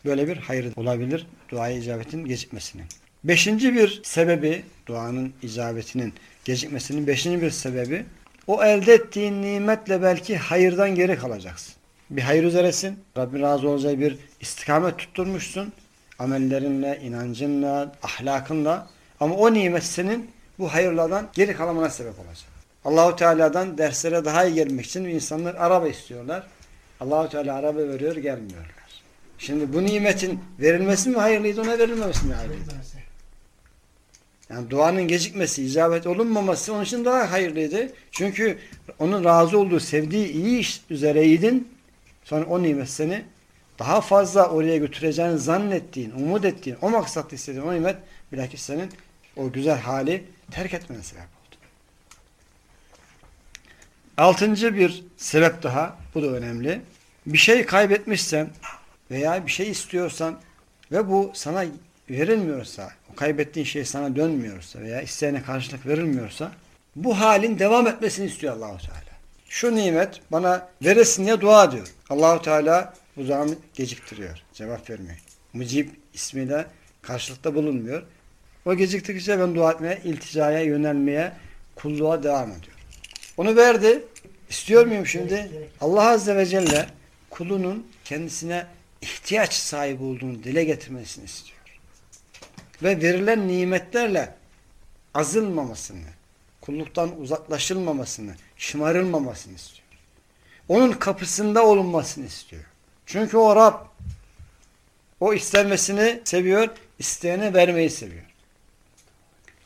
Böyle bir hayır olabilir duaya icabetin gecikmesinin. Beşinci bir sebebi duanın icabetinin gecikmesinin beşinci bir sebebi o elde ettiğin nimetle belki hayırdan geri kalacaksın. Bir hayır üzeresin. Rabbin razı olacağı bir istikamet tutturmuşsun. Amellerinle, inancınla, ahlakınla. Ama o nimet senin bu hayırlardan geri kalmana sebep olacak. Allahu Teala'dan derslere daha iyi gelmek için insanlar araba istiyorlar. Allahu Teala araba veriyor, gelmiyorlar. Şimdi bu nimetin verilmesi mi hayırlıydı, ona verilmemesi mi hayırlıydı? Yani duanın gecikmesi, icabet olunmaması onun için daha hayırlıydı. Çünkü onun razı olduğu, sevdiği iyi iş üzereydin. Sonra o nimet seni daha fazla oraya götüreceğini zannettiğin, umut ettiğin, o maksatlı istediğin o nimet bilakis senin o güzel hali terk etmene sebep oldu. Altıncı bir sebep daha, bu da önemli. Bir şey kaybetmişsen veya bir şey istiyorsan ve bu sana verilmiyorsa, o kaybettiğin şey sana dönmüyorsa veya isteğine karşılık verilmiyorsa bu halin devam etmesini istiyor Allahu Teala. Şu nimet bana veresin diye dua diyor. Allahu Teala bu duamı geciktiriyor. Cevap vermiyor. Mucib ismiyle karşılıkta bulunmuyor. O geciktikçe ben dua etmeye, ilticaya yönelmeye, kulluğa devam ediyor. Onu verdi. İstiyor muyum şimdi? Allah Azze ve Celle kulunun kendisine ihtiyaç sahibi olduğunu dile getirmesini istiyor. Ve verilen nimetlerle azılmamasını, kulluktan uzaklaşılmamasını, şımarılmamasını istiyor. Onun kapısında olunmasını istiyor. Çünkü o Rab o istenmesini seviyor, isteyene vermeyi seviyor.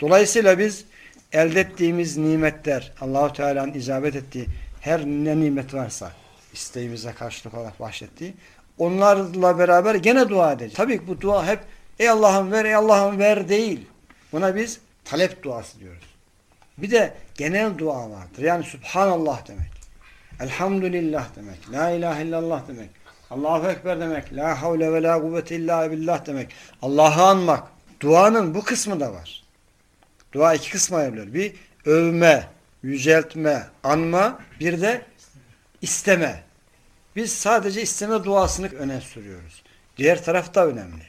Dolayısıyla biz elde ettiğimiz nimetler, Allahu Teala'nın icabet ettiği her ne nimet varsa isteğimize karşılık olarak bahşettiği onlarla beraber gene dua edeceğiz. Tabii ki bu dua hep ey Allah'ım ver, ey Allah'ım ver değil. Buna biz talep duası diyoruz. Bir de genel dua vardır. Yani Subhanallah demek. Elhamdülillah demek. La ilahe illallah demek. Allahu Ekber demek. La havle ve la kuvvete illa billah demek. Allah'ı anmak. Duanın bu kısmı da var. Dua iki kısma ayrılıyor. Bir övme, yüceltme, anma. Bir de isteme. Biz sadece isteme duasını öne sürüyoruz. Diğer taraf da önemli.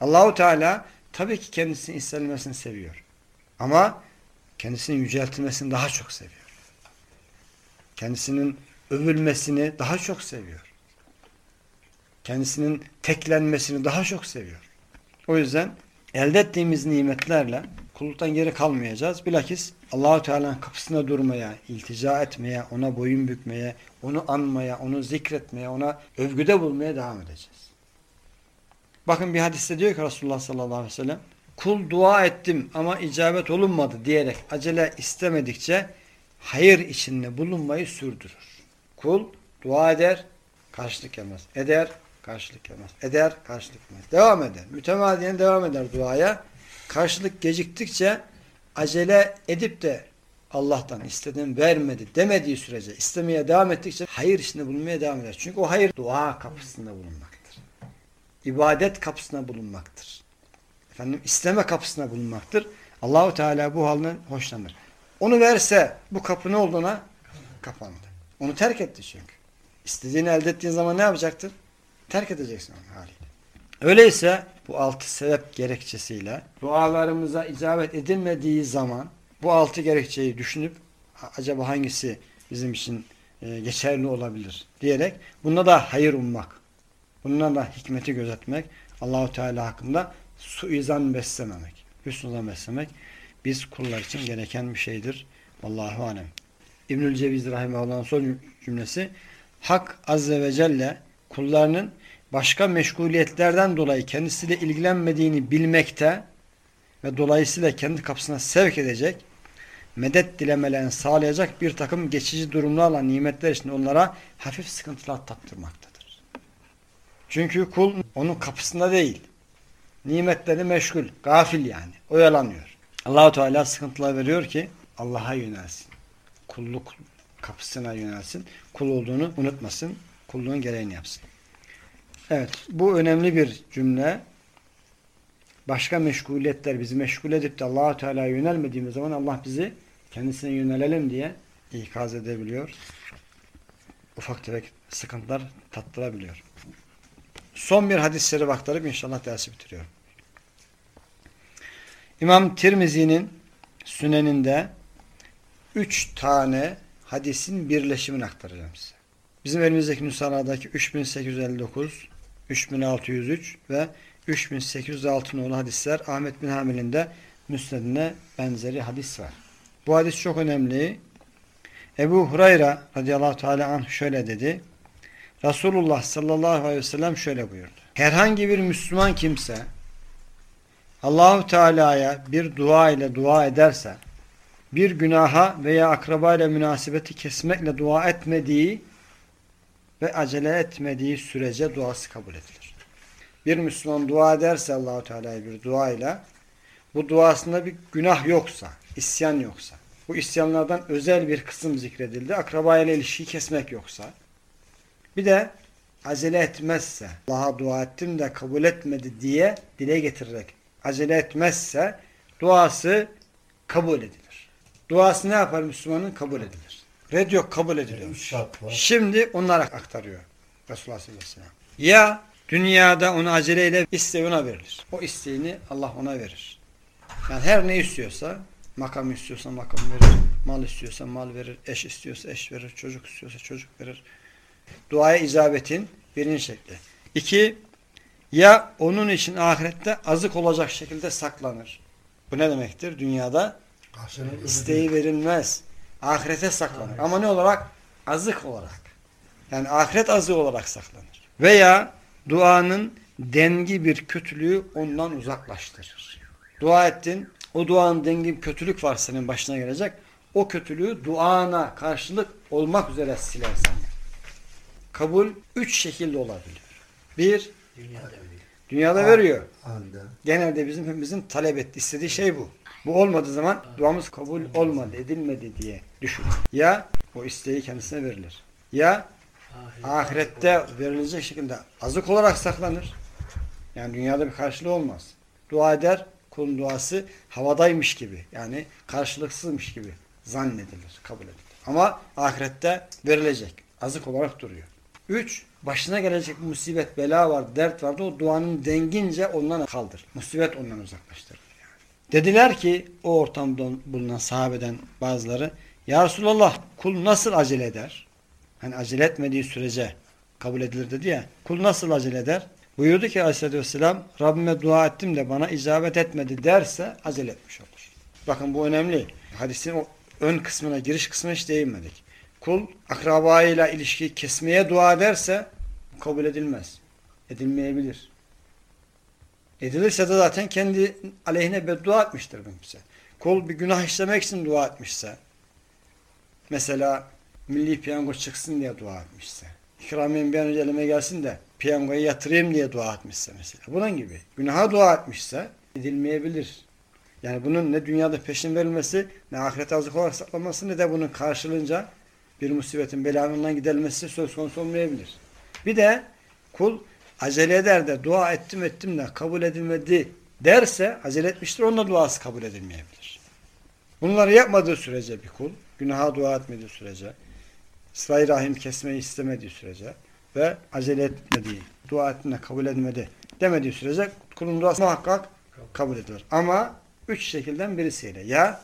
Allahu Teala tabii ki kendisinin istenmesini seviyor. Ama kendisinin yüceltilmesini daha çok seviyor. Kendisinin övülmesini daha çok seviyor. Kendisinin teklenmesini daha çok seviyor. O yüzden elde ettiğimiz nimetlerle kulluktan geri kalmayacağız. Bilakis Allahu Teala'nın kapısına durmaya, iltica etmeye, ona boyun bükmeye, onu anmaya, onu zikretmeye, ona övgüde bulmaya devam edeceğiz. Bakın bir hadiste diyor ki Resulullah sallallahu aleyhi ve sellem kul dua ettim ama icabet olunmadı diyerek acele istemedikçe hayır içinde bulunmayı sürdürür. Kul dua eder, karşılık gelmez. Eder, karşılık gelmez. Eder, karşılık gelmez. Devam eder. Mütemadiyen devam eder duaya. Karşılık geciktikçe acele edip de Allah'tan istediğini vermedi demediği sürece istemeye devam ettikçe hayır içinde bulunmaya devam eder. Çünkü o hayır dua kapısında bulunmaktır. İbadet kapısında bulunmaktır. Efendim isteme kapısında bulunmaktır. Allahu Teala bu halden hoşlanır. Onu verse bu kapı ne olduğuna kapandı. Onu terk etti çünkü. İstediğini elde ettiğin zaman ne yapacaktır? Terk edeceksin onun haliyle. Öyleyse bu altı sebep gerekçesiyle dualarımıza icabet edilmediği zaman bu altı gerekçeyi düşünüp acaba hangisi bizim için e, geçerli olabilir diyerek bunda da hayır ummak. Bununla da hikmeti gözetmek. Allahu Teala hakkında suizan beslememek. Hüsnüzan beslemek biz kullar için gereken bir şeydir. Allahu alem. İbnül Ceviz Rahimahullah'ın son cümlesi Hak Azze ve Celle kullarının başka meşguliyetlerden dolayı kendisiyle ilgilenmediğini bilmekte ve dolayısıyla kendi kapısına sevk edecek, medet dilemelerini sağlayacak bir takım geçici durumlarla nimetler için onlara hafif sıkıntılar tattırmaktadır. Çünkü kul onun kapısında değil. Nimetleri meşgul, gafil yani. Oyalanıyor. Allahu Teala sıkıntılar veriyor ki Allah'a yönelsin. Kulluk kapısına yönelsin. Kul olduğunu unutmasın. Kulluğun gereğini yapsın. Evet. Bu önemli bir cümle. Başka meşguliyetler bizi meşgul edip de allah Teala'ya yönelmediğimiz zaman Allah bizi kendisine yönelelim diye ikaz edebiliyor. Ufak tefek sıkıntılar tattırabiliyor. Son bir hadisleri aktarıp inşallah dersi bitiriyorum. İmam Tirmizi'nin süneninde üç tane hadisin birleşimini aktaracağım size. Bizim elimizdeki nüshalardaki 3859, 3603 ve 3806 nolu hadisler Ahmet bin Hamil'in de müsnedine benzeri hadis var. Bu hadis çok önemli. Ebu Hurayra radıyallahu teala anh şöyle dedi. Resulullah sallallahu aleyhi ve sellem şöyle buyurdu. Herhangi bir Müslüman kimse Allahu Teala'ya bir dua ile dua ederse bir günaha veya akraba ile münasebeti kesmekle dua etmediği ve acele etmediği sürece duası kabul edilir. Bir Müslüman dua ederse Allahu Teala'ya bir dua ile bu duasında bir günah yoksa, isyan yoksa, bu isyanlardan özel bir kısım zikredildi. Akraba ile ilişkiyi kesmek yoksa, bir de acele etmezse, Allah'a dua ettim de kabul etmedi diye dile getirerek acele etmezse duası kabul edilir. Duası ne yapar Müslümanın? Kabul edilir. Red yok kabul ediliyor. Üç şart var. Şimdi onlara aktarıyor Resulullah sallallahu aleyhi ve sellem. Ya dünyada onu aceleyle isteği ona verilir. O isteğini Allah ona verir. Yani her ne istiyorsa makam istiyorsa makam verir. Mal istiyorsa mal verir. Eş istiyorsa eş verir. Çocuk istiyorsa çocuk verir. Duaya icabetin birinci şekli. İki, ya onun için ahirette azık olacak şekilde saklanır. Bu ne demektir? Dünyada isteği verilmez. Ahirete saklanır. Ama ne olarak? Azık olarak. Yani ahiret azığı olarak saklanır. Veya duanın dengi bir kötülüğü ondan uzaklaştırır. Dua ettin. O duanın dengi bir kötülük var senin başına gelecek. O kötülüğü duana karşılık olmak üzere siler senden. Kabul üç şekilde olabiliyor. Bir, dünyada veriyor. Anda. Genelde bizim hepimizin talep ettiği, istediği şey bu. Bu olmadığı zaman duamız kabul olmadı, edilmedi diye düşün. Ya o isteği kendisine verilir. Ya ahirette verilecek şekilde azık olarak saklanır. Yani dünyada bir karşılığı olmaz. Dua eder, kulun duası havadaymış gibi. Yani karşılıksızmış gibi zannedilir, kabul edilir. Ama ahirette verilecek. Azık olarak duruyor. Üç, başına gelecek bir musibet, bela var, dert vardı. O duanın dengince ondan kaldır. Musibet ondan uzaklaştırır. Dediler ki o ortamda bulunan sahabeden bazıları Ya Resulallah kul nasıl acele eder? Hani acele etmediği sürece kabul edilir dedi ya. Kul nasıl acele eder? Buyurdu ki Aleyhisselatü Vesselam Rabbime dua ettim de bana icabet etmedi derse acele etmiş olur. Bakın bu önemli. Hadisin o ön kısmına, giriş kısmına hiç değinmedik. Kul akrabayla ilişkiyi kesmeye dua ederse bu kabul edilmez. Edilmeyebilir. Edilirse de zaten kendi aleyhine beddua etmiştir bu kimse. Kul bir günah işlemek için dua etmişse, mesela milli piyango çıksın diye dua etmişse, ikramiyen bir an önce elime gelsin de piyangoyu yatırayım diye dua etmişse mesela. Bunun gibi. Günaha dua etmişse edilmeyebilir. Yani bunun ne dünyada peşin verilmesi, ne ahirete azık olarak saklanması, ne de bunun karşılığınca bir musibetin belanından giderilmesi söz konusu olmayabilir. Bir de kul acele eder de dua ettim ettim de kabul edilmedi derse acele etmiştir. Onun da duası kabul edilmeyebilir. Bunları yapmadığı sürece bir kul, günaha dua etmediği sürece, sıla rahim kesmeyi istemediği sürece ve acele etmediği, dua ettiğinde kabul edilmedi demediği sürece kulun duası muhakkak kabul edilir. Ama üç şekilden birisiyle ya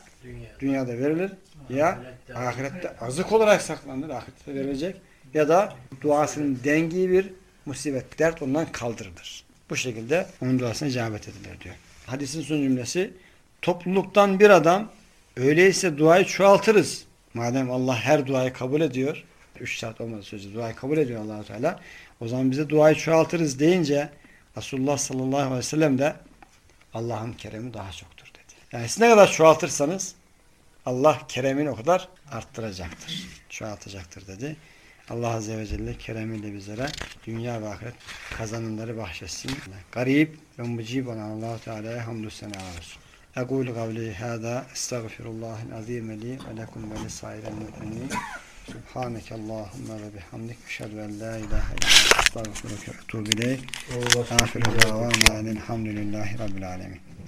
dünyada verilir ya ahirette azık olarak saklanır, ahirette verilecek ya da duasının dengi bir musibet, dert ondan kaldırılır. Bu şekilde onun duasına icabet edilir diyor. Hadisin son cümlesi topluluktan bir adam öyleyse duayı çoğaltırız. Madem Allah her duayı kabul ediyor, üç şart olmadığı sürece duayı kabul ediyor allah Teala. O zaman bize duayı çoğaltırız deyince Resulullah sallallahu aleyhi ve sellem de Allah'ın keremi daha çoktur dedi. Yani siz ne kadar çoğaltırsanız Allah keremini o kadar arttıracaktır. Çoğaltacaktır dedi. Allah Azze ve Celle keremiyle bizlere dünya ve ahiret kazanımları bahşetsin. Garip ve mucib olan Allah-u Teala'ya hamdü sena olsun. Ekulu kavli hâdâ estağfirullahil azîm li ve lekum ve lisairel mu'minin Subhaneke Allahümme ve bihamdik. Eşhedü en la ilahe illa estağfiruke ve etûbü ileyk. Ahiru davana elhamdülillahi rabbil alemin.